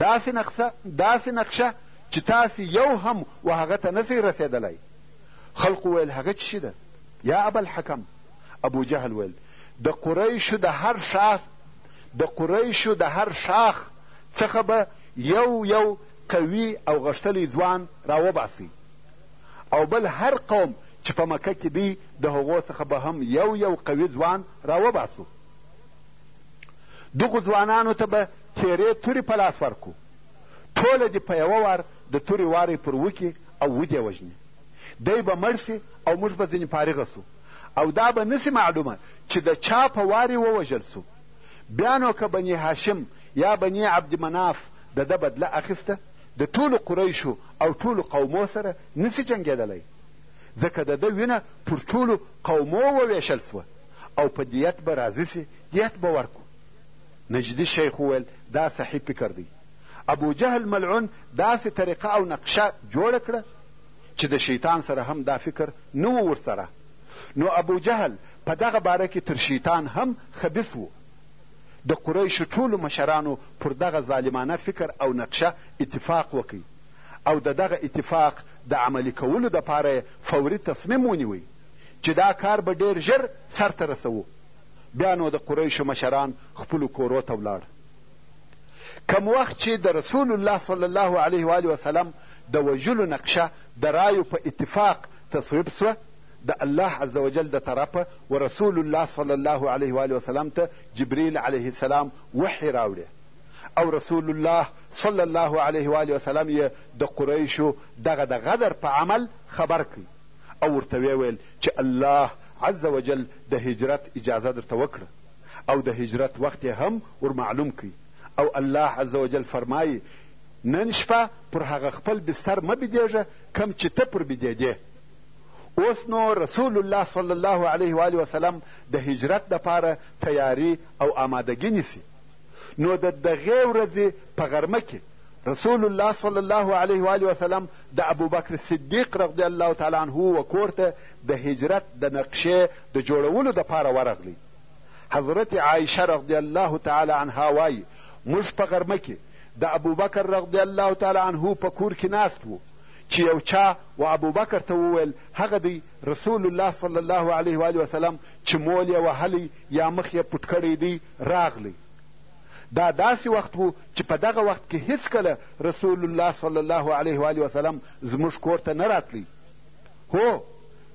داسې نقشه داسې نقشه چې تاسې یو هم و هغه ته نه سئ رسېدلی خلقو ویل هغه چی ده یا ابا الحکم ابو جهل ویل د قریشو د هر شاخ د قریشو د هر شاخ څخه به یو یو قوي او غښتلی ځوان راوباسئ او بل هر قوم چې په مکه کې دی د هغو څخه به هم یو یو قوي ځوان راوباسو دغو ځوانانو ته به تیرې توري په لاس ورکړو ټوله دې په یوه وار د توري واری پر وکړي او ودې وژني دی به مړ سي او موږ به ځینې فارغه سو او دا به نسی معلومه چې د چا په وارې ووژل سو بیا نو که بني هاشم یا بني عبدمناف د ده بدله اخیسته د ټولو قریشو او ټولو قومو سره نسی جنګېدلی ځکه د ده وینه پر ټولو قومو وویشل سوه او په دیت به راضي سي دیت به ورکو نجدي شیخ وویل دا صحیح فکر دی ابو جهل ملعون داسې طریقه او نقشه جوړه کړه چې د شیطان سره هم دا فکر نه و ورسره نو ابو جهل په دغه باره کې تر شیطان هم خبیث و د قریشو ټولو مشرانو پر دغه ظالمانه فکر او نقشه اتفاق وکړي او د دغه اتفاق د عملي کولو دپاره فوري تصمیم ونیوی چې دا کار به ډېر ژر سرته رسوو بیا نو د قریشو مشران خپلو کورو ته ولاړ کم وخت چې د رسول الله صلی الله علیه و وسلم د وژلو نقشه د رایو په اتفاق تصویب سوه د الله عز وجل د طرفه و رسول الله صلی الله علیه و وسلم ته جبریل علیه السلام وحی راوړي او رسول الله صلی الله علیه و وسلم یې د قریشو دغه د غدر په عمل خبر کړي او ورته ویې ویل چې الله عز وجل د هجرت اجازه درته وکړه او د هجرت وخت یې هم ورمعلوم کړي او الله عز وجل فرمایي نن شپه پر هغه خپل بستر مه بېدېږه کم چې ته پر بېدېدې اوس نو رسول الله صلی الله علیه و وسلم د هجرت دپاره تیاری او آمادګي نیسي نو د دغې ورځې په غرمه کې رسول الله صلی الله علیه و وسلم د ابوبکر صدیق رضی الله تعالی عنه و کور ته د هجرت د نقشې د جوړولو دپاره ورغلی حضرت عایشه رضی الله تعالی عنها وایي موږ په غرمه کې د ابوبکر رضی الله تعالی عنه په کور کې ناست وو چې یو چا و ابوبکر ته وویل هغه دی رسول الله صلی الله علیه و وسلم چې مول یې وهلی یا مخ یې پټ کړی دی راغلی دا داسې وخت و چې په دغه وخت کې هیڅکله رسول الله صلی الله علیه و آله وسلم زموږ کور ته نه راتلی هو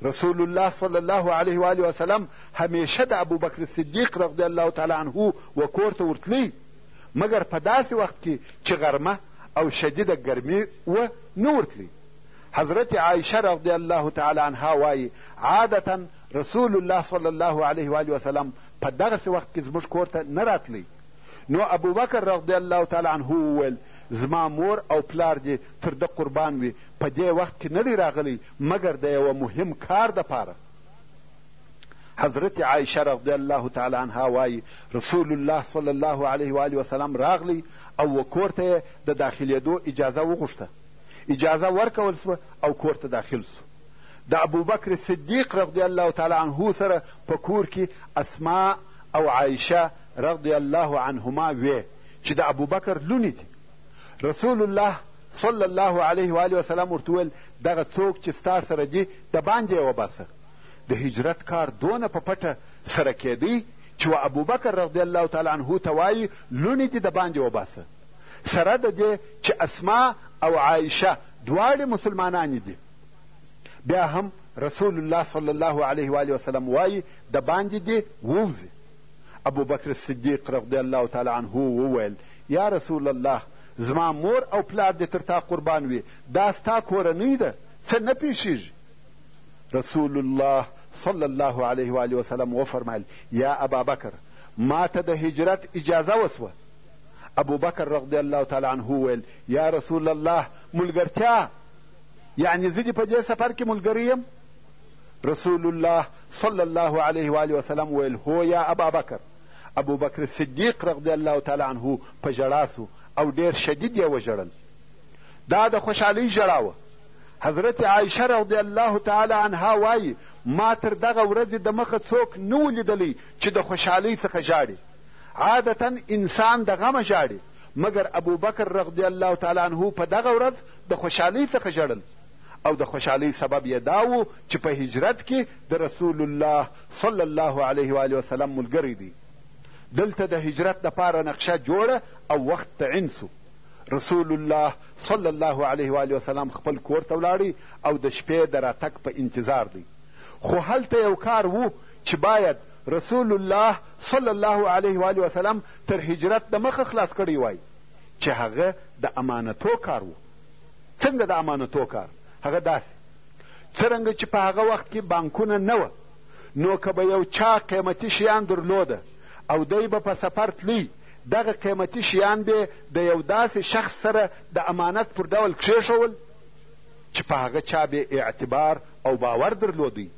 رسول الله صلی الله علیه و آله وسلم همیشه د ابوبکر صدیق رضی الله تعالی عنه و کور ته ورتلی مګر په داسې وخت کې چې غرمه او شدیده ګرمي و نه ورتلی حضرت عایشه رضی الله تعالی عنها وایي عادتا رسول الله صلی الله علیه و آله وسلم په دغسې وخت کې زموږ کور ته نه راتلی نو ابوبکر رضی الله تعالی عنه وویل زما مور او پلار دې تر ده قربان وي په دې وخت کې نه دی راغلی مګر د یوه مهم کار دپاره حضرت عایشه رضی الله تعالی عنها وایي رسول الله صلی الله علیه و وسلم راغلی او و کور ته یې د داخلېدو اجازه وغوښته اجازه ورکول سوه او کور ته داخل سو د ابوبکر صدیق رضی الله تعالی عنه سره په کور کې اسماء او عایشه رضی الله عنهما وې چې د ابوبکر لونې دي رسول الله صلی الله علیه و وسلم ورته وویل دغه څوک چې ستا سره دي د باندې یې وباسه د هجرت کار دونه په پټه سره کېدی چې و ابوبکر رضی الله تعالی عنه ته وایي لونې دي د باندې وباسه سره د دې چې اسما او عایشه دواړې مسلمانانې دي بیا هم رسول الله صلی الله علیه و وسلم وایي د باندې دې ووځي ابوبکر صدیق رضی الله تعالی عنه وویل یا رسول الله زما مور او پلار دې تر تا قربان وي دا ستا کورنۍ ده څه نه پیښیږي رسول الله صلی الله علیه و وسلم وفرمایل یا ابابکر ما ته د هجرت اجازه وسوه ابوبکر رضی الله تعالی عنه وویل یا رسول الله ملګرتیا یعنی زه دې په دې سفر کې ملګری یم رسول الله صلی الله علیه و وسلم ویل هو یا ابابکر ابوبکر صدیق رضی الله تعالی عنه په ژړا سو او ډیر شدید یې وژړل دا د خوشحالۍ ژړا وه حضرت عایشه رضی الله تعالی عنها وایي ما تر دغه ورځې د مخه څوک نه و لیدلی چې د خوشحالۍ څخه ژاړي عادتا انسان د غمه ژاړي مګر ابوبکر رضی الله تعالی عنه په دغه ورځ د خوشحالۍ څخه ژړل او د خوشحالۍ سبب یې دا و چې په هجرت کې د رسول الله صلی الله علیه و وسلم ملګری دی دلته د هجرت دپاره نقشه جوړه او وخت تعین سو رسول الله صلی الله علیه و وسلم خپل کور ته ولاړی او د شپې د راتګ په انتظار دی خو هلته یو کار و چې باید رسول الله صلی الله علیه وآله وسلم تر هجرت د مخه خلاص کړی وای چې هغه د امانتو کار و څنګه د امانتو کار هغه داسې څرنګه چې په هغه وخت کې بانکونه نه وه نو که به یو چا قیمتي شیان درلوده او دی به په سفر تلی دغه قیمتي شیان به د یو داسې شخص سره د امانت پر ډول کښېښول چې په هغه چا به اعتبار او باور درلودی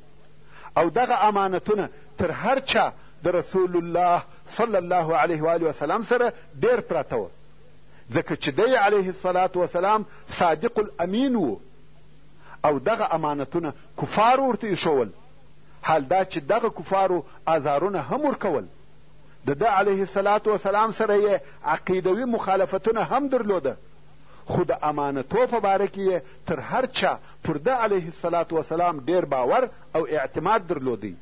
او دغه امانتونه تر هر چا د رسول الله صلی الله علیه و وسلم سره ډېر پراته وه ځکه چې دی علیه الصلاة وسلام صادق الامین و او دغه امانتونه کفارو ورته ایښول حال دا چې دغه کفارو آزارونه هم ورکول د ده علیه الصلاة وسلام سره یې عقیدوي مخالفتونه هم درلوده خو د امانتو په باره کې یې تر هر چا پر ده عليه الصلاة والسلام ډېر باور او اعتماد درلودی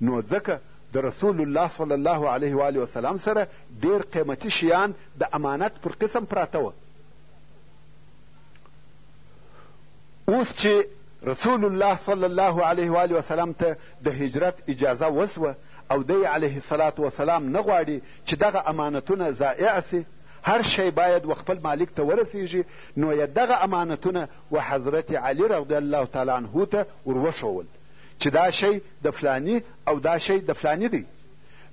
نو ځکه د رسول الله صلی الله علیه و آله وسلم سره ډېر قیمتي شیان د امانت پر قسم پراته وه اوس چې رسول الله صلی الله علیه و آله وسلم ته د هجرت اجازه وسوه او دی علیه الصلاة وسلام نه غواړي چې دغه امانتونه ضایع سي هر شی باید و خپل مالک ته ورسیږي نو یې دغه امانتونه و حضرت علی رضی الله تعالی عنه ته ور وښوول چې دا شی د فلاني او دا شی د فلاني دی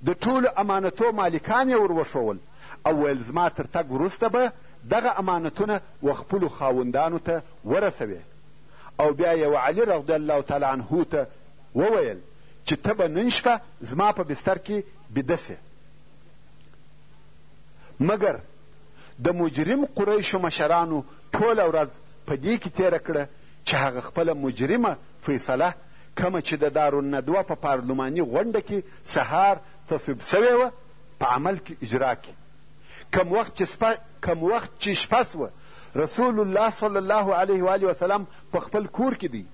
د ټولو امانتو مالکان یې ور وښوول او ویل زما تر تګ وروسته به دغه امانتونه و خپلو خاوندانو ته ورسوې او بیا یې و علي رضی الله تعالی عنه ته وویل چې ته به نن شپه زما په بستر کې بیده سې مګر د مجرم قریشو مشرانو ټوله ورځ په دې کې تېره کړه چې هغه خپله مجرمه فیصله کومه چې د دارالندوه په پارلماني غونډه کې سهار تصویب سوې وه په عمل کې اجرا کړي کم وخت چې سپه کم وخت چې شپه سوه رسول الله صلی الله علیه و وسلم په خپل کور کې دی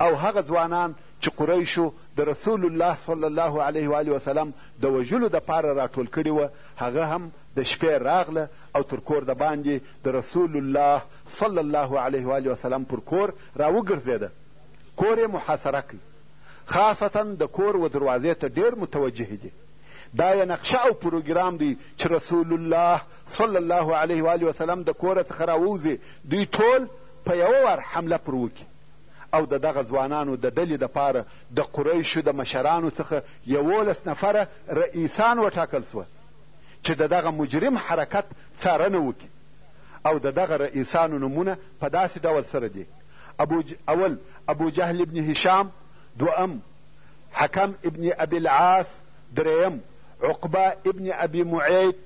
او هغه ځوانان چې قریشو د رسول الله صلی الله علیه و وسلم د وژلو دپاره راټول کړي وه هغه هم د شپې راغله او تر کور د باندې د رسول الله صلی الله علیه و آله وسلم پر کور راوګرځېده، کور یې محاصره کړ، خاصتا د کور و دروازې ته ډېر متوجه دي، دا یې نقشه او پروګرام دی چې رسول الله صلی الله علیه و آله وسلم د کوره څخه راووځي، دوی ټول په یوه وار حمله پر وکړي او د دغه ځوانانو د ډلې دپاره د قریشو د مشرانو څخه یولس نفره رئیسان وټاکل سوه. چې د دغه مجرم حرکت څارنه وکړي او د دغه رئیسانو نومونه په داسې ډول سره دي ابو ج... اول ابو جهل ابن هشام دوم حکم ابن ابي العاص دریم عقبه ابن ابي معيط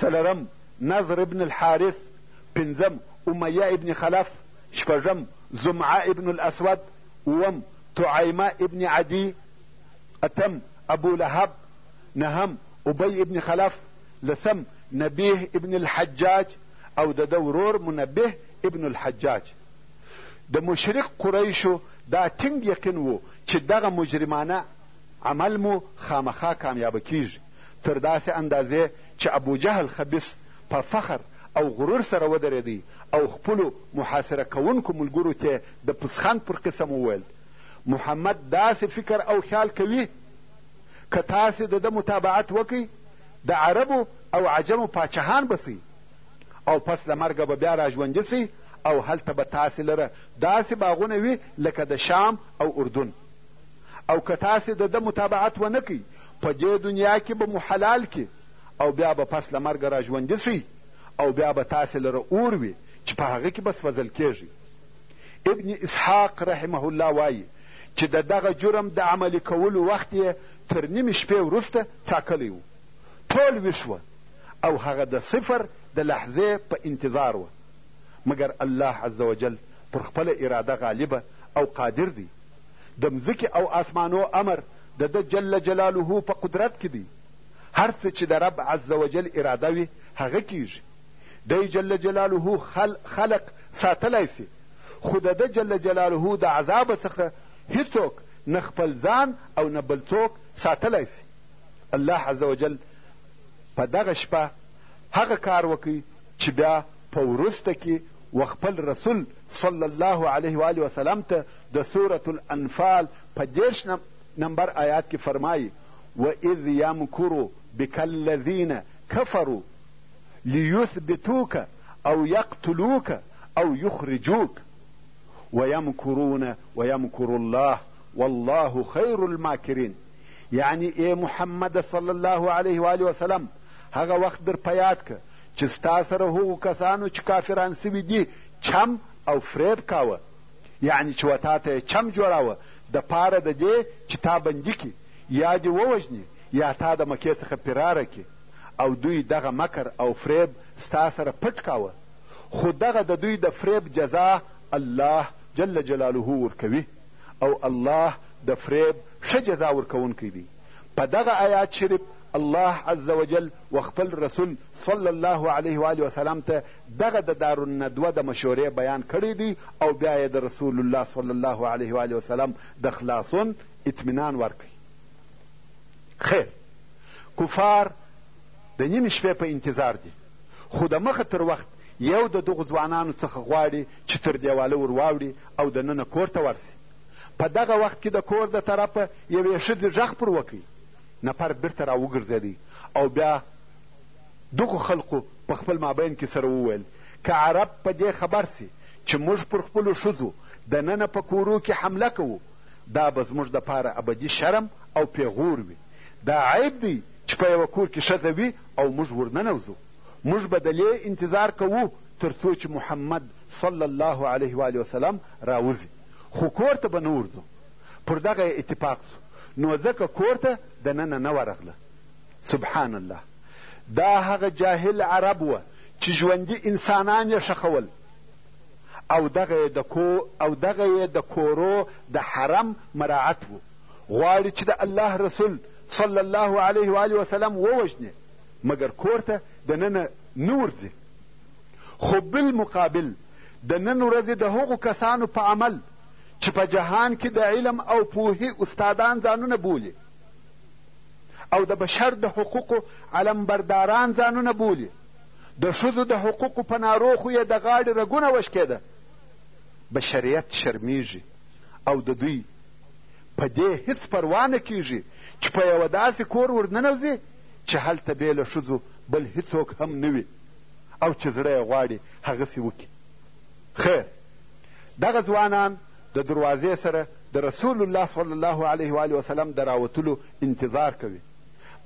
څلرم نظر ابن الحارث پنځم امیه ابن خلف شپږم زمعه ابن الاسود اوم تعیمه ابن عدی اتم ابو لهب نهم، ابی ابن خلف، لسم، نبیه ابن الحجاج او د ده ورور منبه ابن الحجاج. د مشرک قریشو دا ټینګ یقین و چې دغه مجرمانه عمل مو خامخا کامیابه کیږي، تر داسې اندازې چې ابوجهل خبیث په فخر او غرور سره ودریدی او خپلو محاصره کوونکو ملګرو ته د پوسخند پر قسم وویل، محمد داسې فکر او خیال کوي، که تاسې د ده متابعت وکړئ د عربو او عجمو پاچهان به سئ او پس له مرګه به بیا راژوندي سئ او هلته به تاسې لره داسې باغونه وي لکه د شام او اردن او که تاسې د ده متابعت ونه کړئ په دې دنیا کې به مو حلال کړي او بیا به پس له مرګه راژوندي سئ او بیا به تاسې لره اور وي چې په هغه کې به سوځل کېږئ ابن اسحاق رحمه الله وايي چې د دغه جرم د عملي کولو وخت یې تر نیمې شپې وروسته ټاکلی و ټول ویښ وه او هغه د صفر د لحظې په انتظار وه مګر الله عز وجل پر خپله اراده غالبه او قادر دی د مځکې او آسمانو امر د ده جل جلاله په قدرت کې دی هر څه چې د رب عز وجل اراده وي هغه کیږي دی جل جلاله خل خلق ساتلی سي خو د ده جل جلاله د عذابه څخه هیڅوک نه خپل ځان او نه بل څوک ساتلی سي الله عز وجل په دغه شپه هغه کار وکړي چې بیا په وروسته کې و خپل رسول صلی الله علیه و آله وسلم ته د سورة الانفال په دېرش نمبر آیات کې فرمایي و اذ یمکرو بک الذین کفرو ليثبتوك او يقتلوك او يخرجوك ويمكرون ويمكر الله والله خير الماکرین یعنی ای محمد صلی الله علیه و آله وسلم هغه وخت در په یاد که چې ستا سره هغو کسانو چې کافران سوي دي چم او فریب کاوه یعنی چې و تا ته چم جوړاوه د پاره د دې چې تا بندي کړي یا دې ووژني یا تا د مکې څخه فراره کړي او دوی دغه مکر او فریب ستا سره پټ کاوه خو دغه د دوی د فریب جزا الله جل جلاله ورکوي او الله د فریب ښه جزا ورکوونکی دی په دغه آیات شریف الله عز وجل و خپل رسول صلی الله علیه و آله وسلم ته دغه د دارالندوه د مشورې بیان کړی دی او بیا یې د رسول الله صلی الله علیه و آله وسلم د خلاصون اطمینان ورکړي خیر کفار د نیمې شپې په انتظار دي خو د مخه تر وخت یو د دغو ځوانانو څخه غواړي چې تر دیواله ور واوړي او د ننه کور ته ورسي په دغه وخت کې د کور د طرفه یوې ښځې غږ پر وکړي نفر بیرته راوګرځېدی او بیا دغو خلقو په خپل مابین کې سره وویل که عرب په دې خبر سي چې موږ پر خپلو ښځو د ننه په کورو کې حمله کوو دا به زموږ دپاره ابدي شرم او پېغور وي. دا عیب دی چې په یوه کور کې ښځه وي او موږ ورننوځو. موږ به د لې انتظار کوو تر څو چې محمد صلی الله علیه و آله وسلم راوځي، خو کور ته به نه ورځو. پر دغه یې اتفاق شو، نو ځکه کور ته دننه نه ورغله. سبحان الله! دا هغه جاهل عرب وه چې ژوندي انسانان یې ښخول. او دغه یې د کو او دغه یې د کورو د حرم مراعت وو غواړي چې د الله رسول صلی الله علیه و آله وسلم ووژني مګر کور ته د ننه نه ورځي خو بالمقابل د نن ورځې د هغو کسانو په عمل چې په جهان کې د علم او پوهې استادان ځانونه بولي او د بشر د حقوقو علمبرداران ځانونه بولي د ښځو د حقوقو په نارو خو یې د غاړې رګونه وشکېده بشریت شرمیږي او د دوی په دې هیڅ پروا نه کیږي چې په یوه داسې کور ورننوځي چې هلته بې له ښځو بل هیڅوک هم نه وي او چې زړه یې غواړي هغسې وکړي خیر دغه ځوانان د دروازې سره د رسول الله صلی الله علیه و وسلم د راوتلو انتظار کوي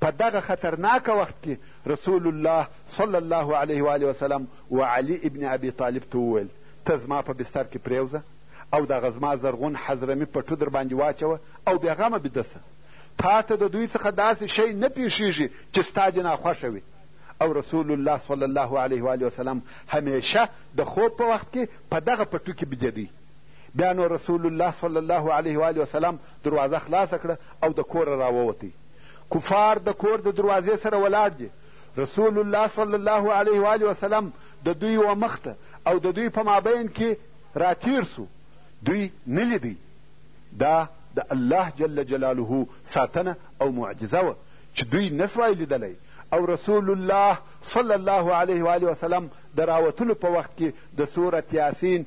په دغه خطرناک وخت کې رسول الله صلی الله علیه و آله وسلم و علي ابن ابي طالب ته وویل ته زما په بستر کې پرېوځه او دغه زما زرغون حضرمي پټو در باندې واچوه او بېغمه بیده سه تا ته د دوی څخه داسې شی نه پېښېږي چې ستا دې ناخوښه وي او رسول الله صلی الله علیه و آله وسلم همیشه د خوب په وخت کې په دغه پټو کې بیدېدی بیا نو رسول الله صلی الله علیه وآله وسلم دروازه خلاصه کړه او د کوره راووتی کفار د کور د دروازې سره ولاړ دي رسول الله صلی الله علیه و آله وسلم د دوی و مخته او د دوی په مابین کې راتیر سو دوی نه لیدی دا د الله جل جلاله ساتنه او معجزه وه چې دوی نسوای لیدلی او رسول الله صلی الله علیه و آله وسلم د راوتلو په وخت کې د سورت یاسین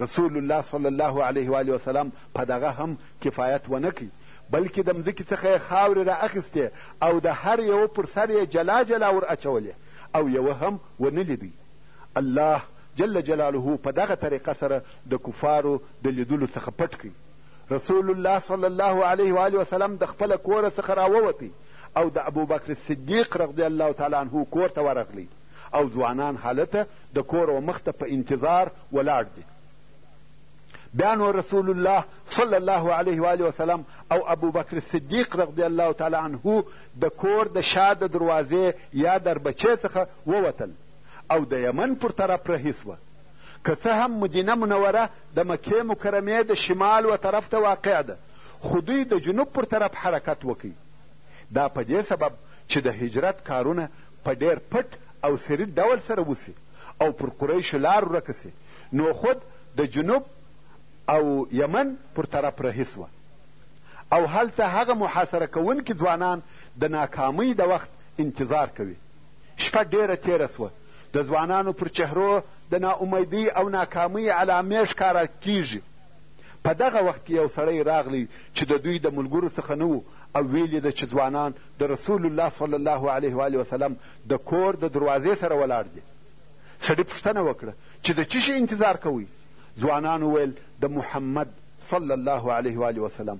رسول الله صلی الله علیه و آله وسلم په دغه هم کفایت ونه کړ بلکې د مځکې څخه یې خاورې را اخیستې او د هر یوه پر سر یې جلا جلا ور اچولې او یوه هم ونه لیدی الله جل جلاله په دغه طریقه سره د کفارو د لیدلو څخه پټ کړي رسول الله صلی الله علیه و آله وسلم د خپله کوره څخه راووتی او د ابوبکر صدیق رضی الله تعالی عنه کور ته ورغلی او ځوانان هلته د کور و مخ ته په انتظار ولاړ دي بیا نو رسول الله صلی الله علیه و وسلم او ابوبکر صدیق رضی الله تعالی عنه د کور د شا د دروازې یا دربچې څخه ووتل او د یمن پر طرف رهي سوه که څه هم مدینه منوره د مکې مکرمې د شمال و طرف ته واقع ده خو دوی د جنوب پر طرف حرکت وکړي دا په دې سبب چې د هجرت کارونه په ډېر پټ او سري ډول سره وشي او پر قریشو لار ورکه شي، نو خود د جنوب او یمن پر طرف رهي شوه او هلته هغه محاصره کوونکي ځوانان د ناکامۍ د وخت انتظار کوي. شپه ډېره تېره شوه، د ځوانانو پر چهرو د ناامیدۍ او ناکامۍ علامې ښکاره کېږي. په دغه وخت کې یو سړی راغلی چې د دوی د ملګرو څخه نه و او ویل یې ده چې ځوانان د رسول الله صلی الله علیه و آله وسلم د کور د دروازې سره ولاړ دي سړي پوښتنه وکړه چې د چی شي انتظار کوئ ځوانان وویل د محمد صلی الله علیه و آله وسلم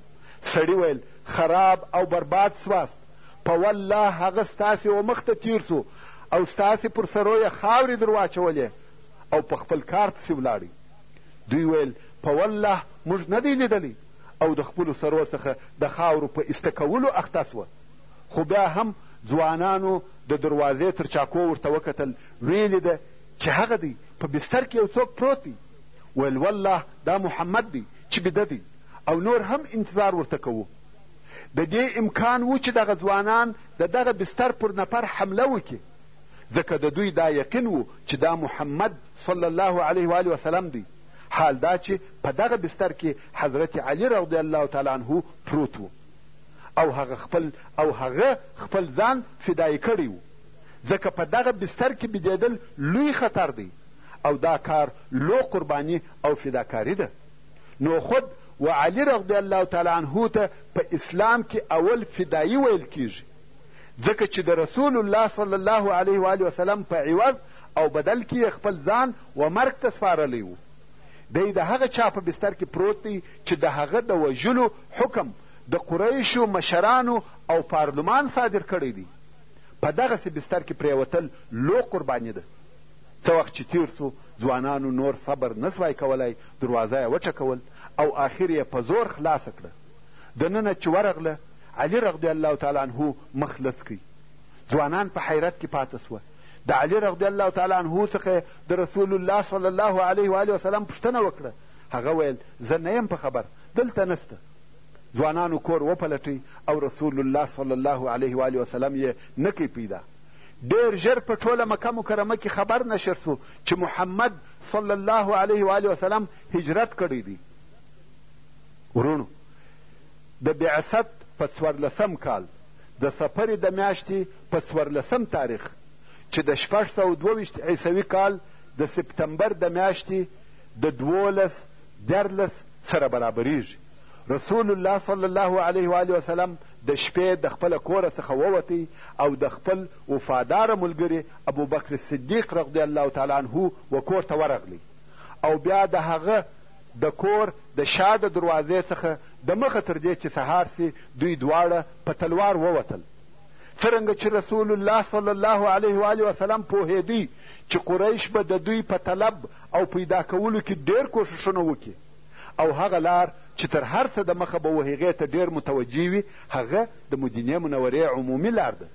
سړي ویل خراب او برباد سواست په والله هغه ستاسې و مخته تیر سو او ستاسې پر سرو یې خاورې در واچولې او په خپل کار پسې ولاړئ دوی ویل په والله موږ نه دی لیدلی او د خپلو سرو څخه د خاورو په ایسته کولو اخته سوه، خو بیا هم ځوانانو د دروازې تر چاکو ورته وکتل، ویې لیده چې هغه دی، په بستر کې یو څوک پروت دی، ویل والله دا محمد دی چې بیده دی او نور هم انتظار ورته کوو. د دې امکان وو چې دغه ځوانان د دغه بستر پر نفر حمله وکړي، ځکه د دوی دا یقین وو چې دا محمد صلی الله علیه و آله وسلم دی، حال دا چې په دغه بستر کې حضرت علي رضی الله تعالی عنه پروت و او هغه خپل او هغه خپل ځان فدایي کړی و ځکه په دغه بستر کې بېدېدل لوی خطر دی او دا کار لو قرباني او فداکاري ده نو خود و علي رضی الله تعالی عنه ته په اسلام کې اول فدایي ویل کیږي ځکه چې د رسول الله صلی الله علیه و وسلم په عوض او بدل کې خپل ځان و مرګ ته سپارلی و دی د هغه چا په بستر کې پروت دی چې د هغه د وژلو حکم د قریشو مشرانو او پارلمان صادر کړی دی په دغسې بستر کې پرېوتل لو قرباني ده څه وخت چې تیر سو ځوانانو نور صبر نه سوای کولای دروازه یې وټکول او آخر یې په زور خلاصه کړه دننه چې ورغله علي رضی الله تعالی عنه مخ لڅ ځوانان په حیرت کې پاته سوه د علي رضی الله تعالی عنه څخه د رسول الله صلی الله علیه و وسلم پوښتنه وکړه هغه ویل زه نه یم په خبر دلته نسته ځوانانو کور وپلټی او رسول الله صلی الله علیه و وسلم یې نه کوي پیدا ډېر ژر په ټوله مکه مکرمه کې خبر نشر سو چې محمد صلی الله علیه و وسلم هجرت کړی دی ورونو د بعثت په څوارلسم کال د صفرې د میاشتې په څوارلسم تاریخ چې د شپږ سوه دوه ویشت عیسوي کال د سپتمبر د میاشتې د دوولس دیارلس سره برابریږي رسول الله صلی الله علیه و آله وسلم د شپې د خپل کوره څخه ووتی او د خپل وفادار ملګری ابوبکر صدیق رضی الله تعالی عنه و کور ته ورغلی او بیا د هغه د کور د شا د دروازې څخه د مخه تر دې چې سهار سي دوی دواړه په تلوار ووتل څرنګه چې رسول الله صلی الله علیه و آله وسلم پوهېدی چې قریش به د دوی په طلب او پیدا کولو کې ډېر کوښښونه وکړي او هغه لار چې تر هر څه د مخه به و هغې ته ډېر متوجه وي هغه د مدینې منورې عمومي لار ده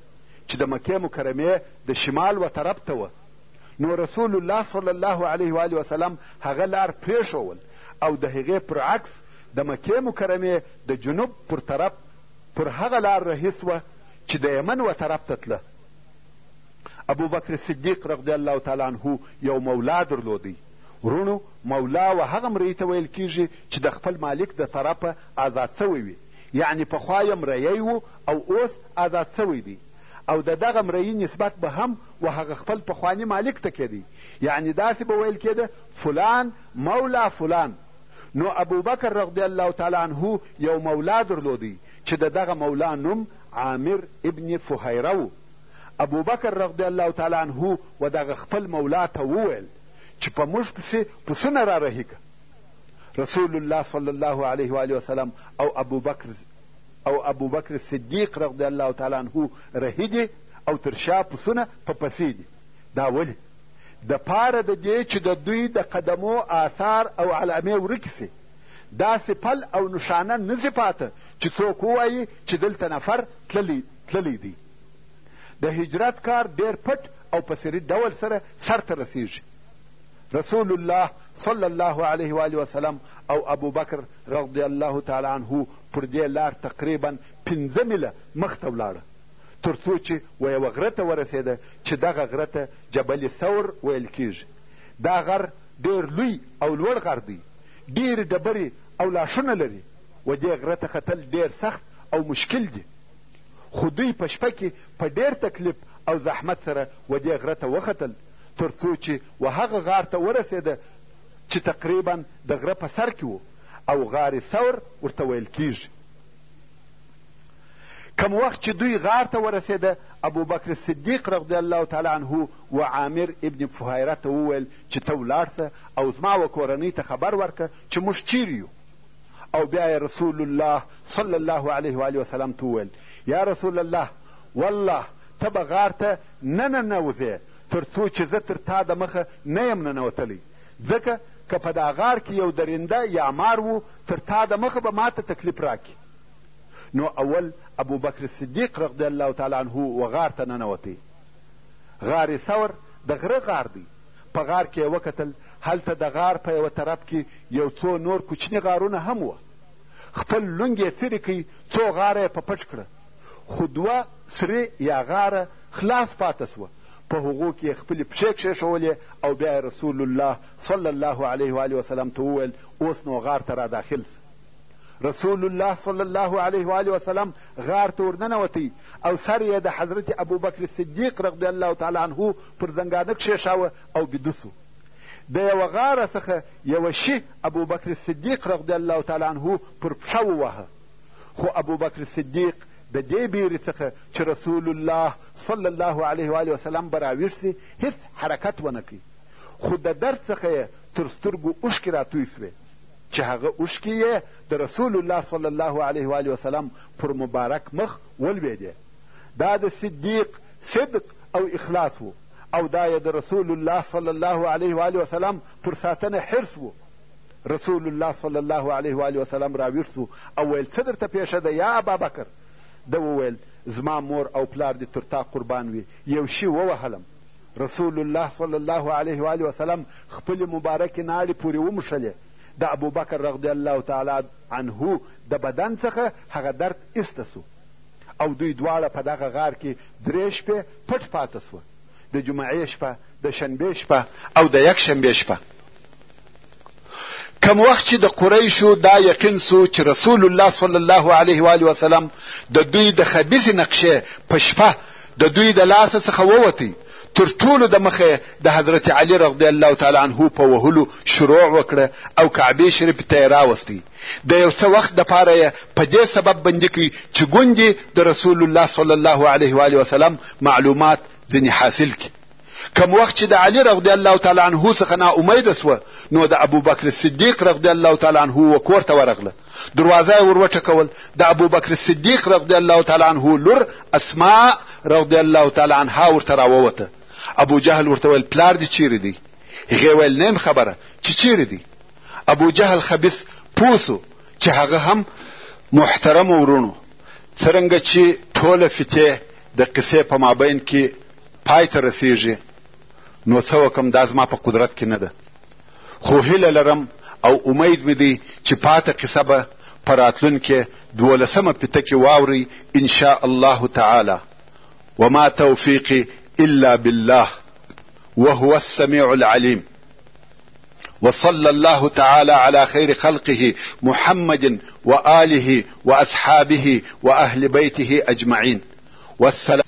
چې د مکې مکرمې د شمال و طرف ته وه نو رسول الله صلی الله علیه و آله وسلم هغه لار پرېښول او د هغې پر عکس د مکې مکرمې د جنوب پر طرف پر هغه لار رهي سوه چې د یمن و طرف ته تله ابوبکر صدیق رضی الله تعالی عنه یو مولا درلودی وروڼو مولا و هغه مرۍ ته ویل کیږي چې د خپل مالک د طرفه آزاد سوی وي یعنی پخوا یې مریی و او اوس آزاد سوی دی او د دغه مرۍ نسبت به هم و هغه خپل پخواني مالک ته کېدی یعنې داسې به ویل کېده فلان مولا فلان نو ابوبکر رضی الله تعالی عنه یو مولا درلودی چې د دغه مولا نوم عامر ابن فهیره و ابوبکر رضی الله تعالی عنه و دغه خپل مولا ته وویل چې په موږ پسې پسونه را رهي که رسول الله صلی الله علیه و وسلم او ابوبکر او ابوبکر صدیق رضی الله تعالی عنه رهي دي او تر شا پسونه په پسې دي دا ولې د پاره د دې چې د دوی د قدمو آثار او علامې ورکې سي داسې پل او نښانه نه سي پاته چې څوک ووایي چې دلته نفر تللی تللی دی د هجرت کار ډېر پټ او په سري ډول سره سرته رسیږي رسول الله صلی الله علیه و وسلم او ابوبکر رضی الله تعالی عنه پر دې لار تقریبا پنځه میله مخته ولاړه تر څو چې و یوه غره ته ورسېده چې دغه غره ته جبل ثور ویل کیږي دا غر ډېر لوی او لوړ غر دی ډېرې ډبرې او لاشونه لري و دې غره ته ختل ډېر سخت او مشکل دي خو دوی په شپه کې په ډېر تکلیف او زحمت سره و دې غره ته وختل تر څو چې و هغه غار ته ورسېده چې تقریبا د غره په سر کې و او غار ثور ورته ویل کیږي کم وخت چې دوی غار ته ورسېده ابوبکر صدیق رضی الله تعالی عنه و عامر ابن فهیره ته وویل چې ته ولاړ سه او زما و کورنۍ ته خبر ورکه چې موږ چیرې یو او بیا یې رسول الله صلی الله علیه و آله وسلم ته وویل یا رسول الله والله ته به غار ته نه ننوځې تر څو چې زه تر تا د مخه نه یم ننوتلی، ځکه که په دا غار کې یو درنده یا مار و، تر تا د مخه به ما ته تکلیف راکړي. نو اول ابوبکر صدیق رضی الله تعالی عنه و غار ته ننوتی. غار ثور د غره غار دی. په غار کې یې وکتل هلته د غار په یوه طرف کې یو څو نور کوچني غارونه هم وه خپل لونګ یې څیرې کړ څو غاره یې په پټ کړه خو دوه سرې یا غاره خلاص پاته سوه په هغو کې یې خپلې پښې کښېښولې او بیا یې رسول الله صلی الله علیه وآله وسلم ته وویل اوس نو غار ته را داخل سه رسول الله صلی الله علیه و وسلم غار ته ورننوتی او سر یې د حضرت ابوبکر صدیق رضی الله تعالی عنه پر زنګانه کښېښاوه او بیده سو د یوه غاره څخه یوه شي ابوبکر صدیق رضی الله تعالی عنه پر پښه ووهه خو ابوبکر صدیق د دې بیرې څخه چې رسول الله صلی الله علیه و وسلم به راویښ سي هیڅ حرکت ونه کوي خو د درد څخه یې تر سترګو اوښکې راتوی سوې چې هغه اوښکې یې د رسول الله صلی الله علیه و وسلم پر مبارک مخ ولوېدې دا د صدیق صدق او اخلاص و او دا یې د رسول الله صلی الله علیه و وسلم پر ساتنه حرص و رسول الله صلی الله علیه و آله وسلم راویښ سو او ویل څه درته پېښه ده یا ابابکر ده وویل زما مور او پلار دې تر تا قربان وي یو شي ووهلم رسول الله صلی الله علیه و آله وسلم خپلې مبارکې ناړې پورې وموښلې د ابوبکر رضی الله تعالی عنه د بدن څخه هغه درد ایسته سو او دوی دواړه په دغه غار کې درې شپې پټ پاته سوه د جمعې شپه د شنبې شپه او د یکشنبې شپه کم وخت چې د قریشو دا یقین سو چې رسول الله صلی الله علیه و آله وسلم د دوی د خبیثې نقشې په شپه د دوی د لاسه څخه ووتی تر ټولو د مخه د حضرت علی رضی الله تعالی عنه په وهلو شروع وکړه او کعبه شریف ته یې راوستی د یو څه وخت دپاره یې په دې سبب بندي کړي چې ګوندې د رسول الله صلی الله علیه و آله وسلم معلومات ځینې حاصل کړي کوم وخت چې د علي رضی الله تعالی عنه څخه نا امیده سوه نو د ابوبکر صدیق رضی الله تعالی عنه و کور ته ورغله دروازه یې ور وټکول د ابوبکر صدیق رضی الله تعالی عنه لور اسماء رضی الله تعالی عنها ورته راووته ابو جهل ورته ویل پلار دې چیرې دی هغې ویل نیم خبره چې چیرې دی ابو جهل خبیث پوه سو چې هغه هم محترم ورونو څرنګه چې ټوله فتې د قصې په مابین کې پای ته رسېږي نو څه وکم دا زما په قدرت کې نه ده خو هیله لرم او امید مې دی چې پاته قصه به په راتلونکې دولسمه پته کې واورئ ان شاء الله تعالی وما توفیقي الا بالله وهو السميع العليم وصلى الله تعالى على خير خلقه محمد واله واصحابه واهل بيته اجمعين والسلام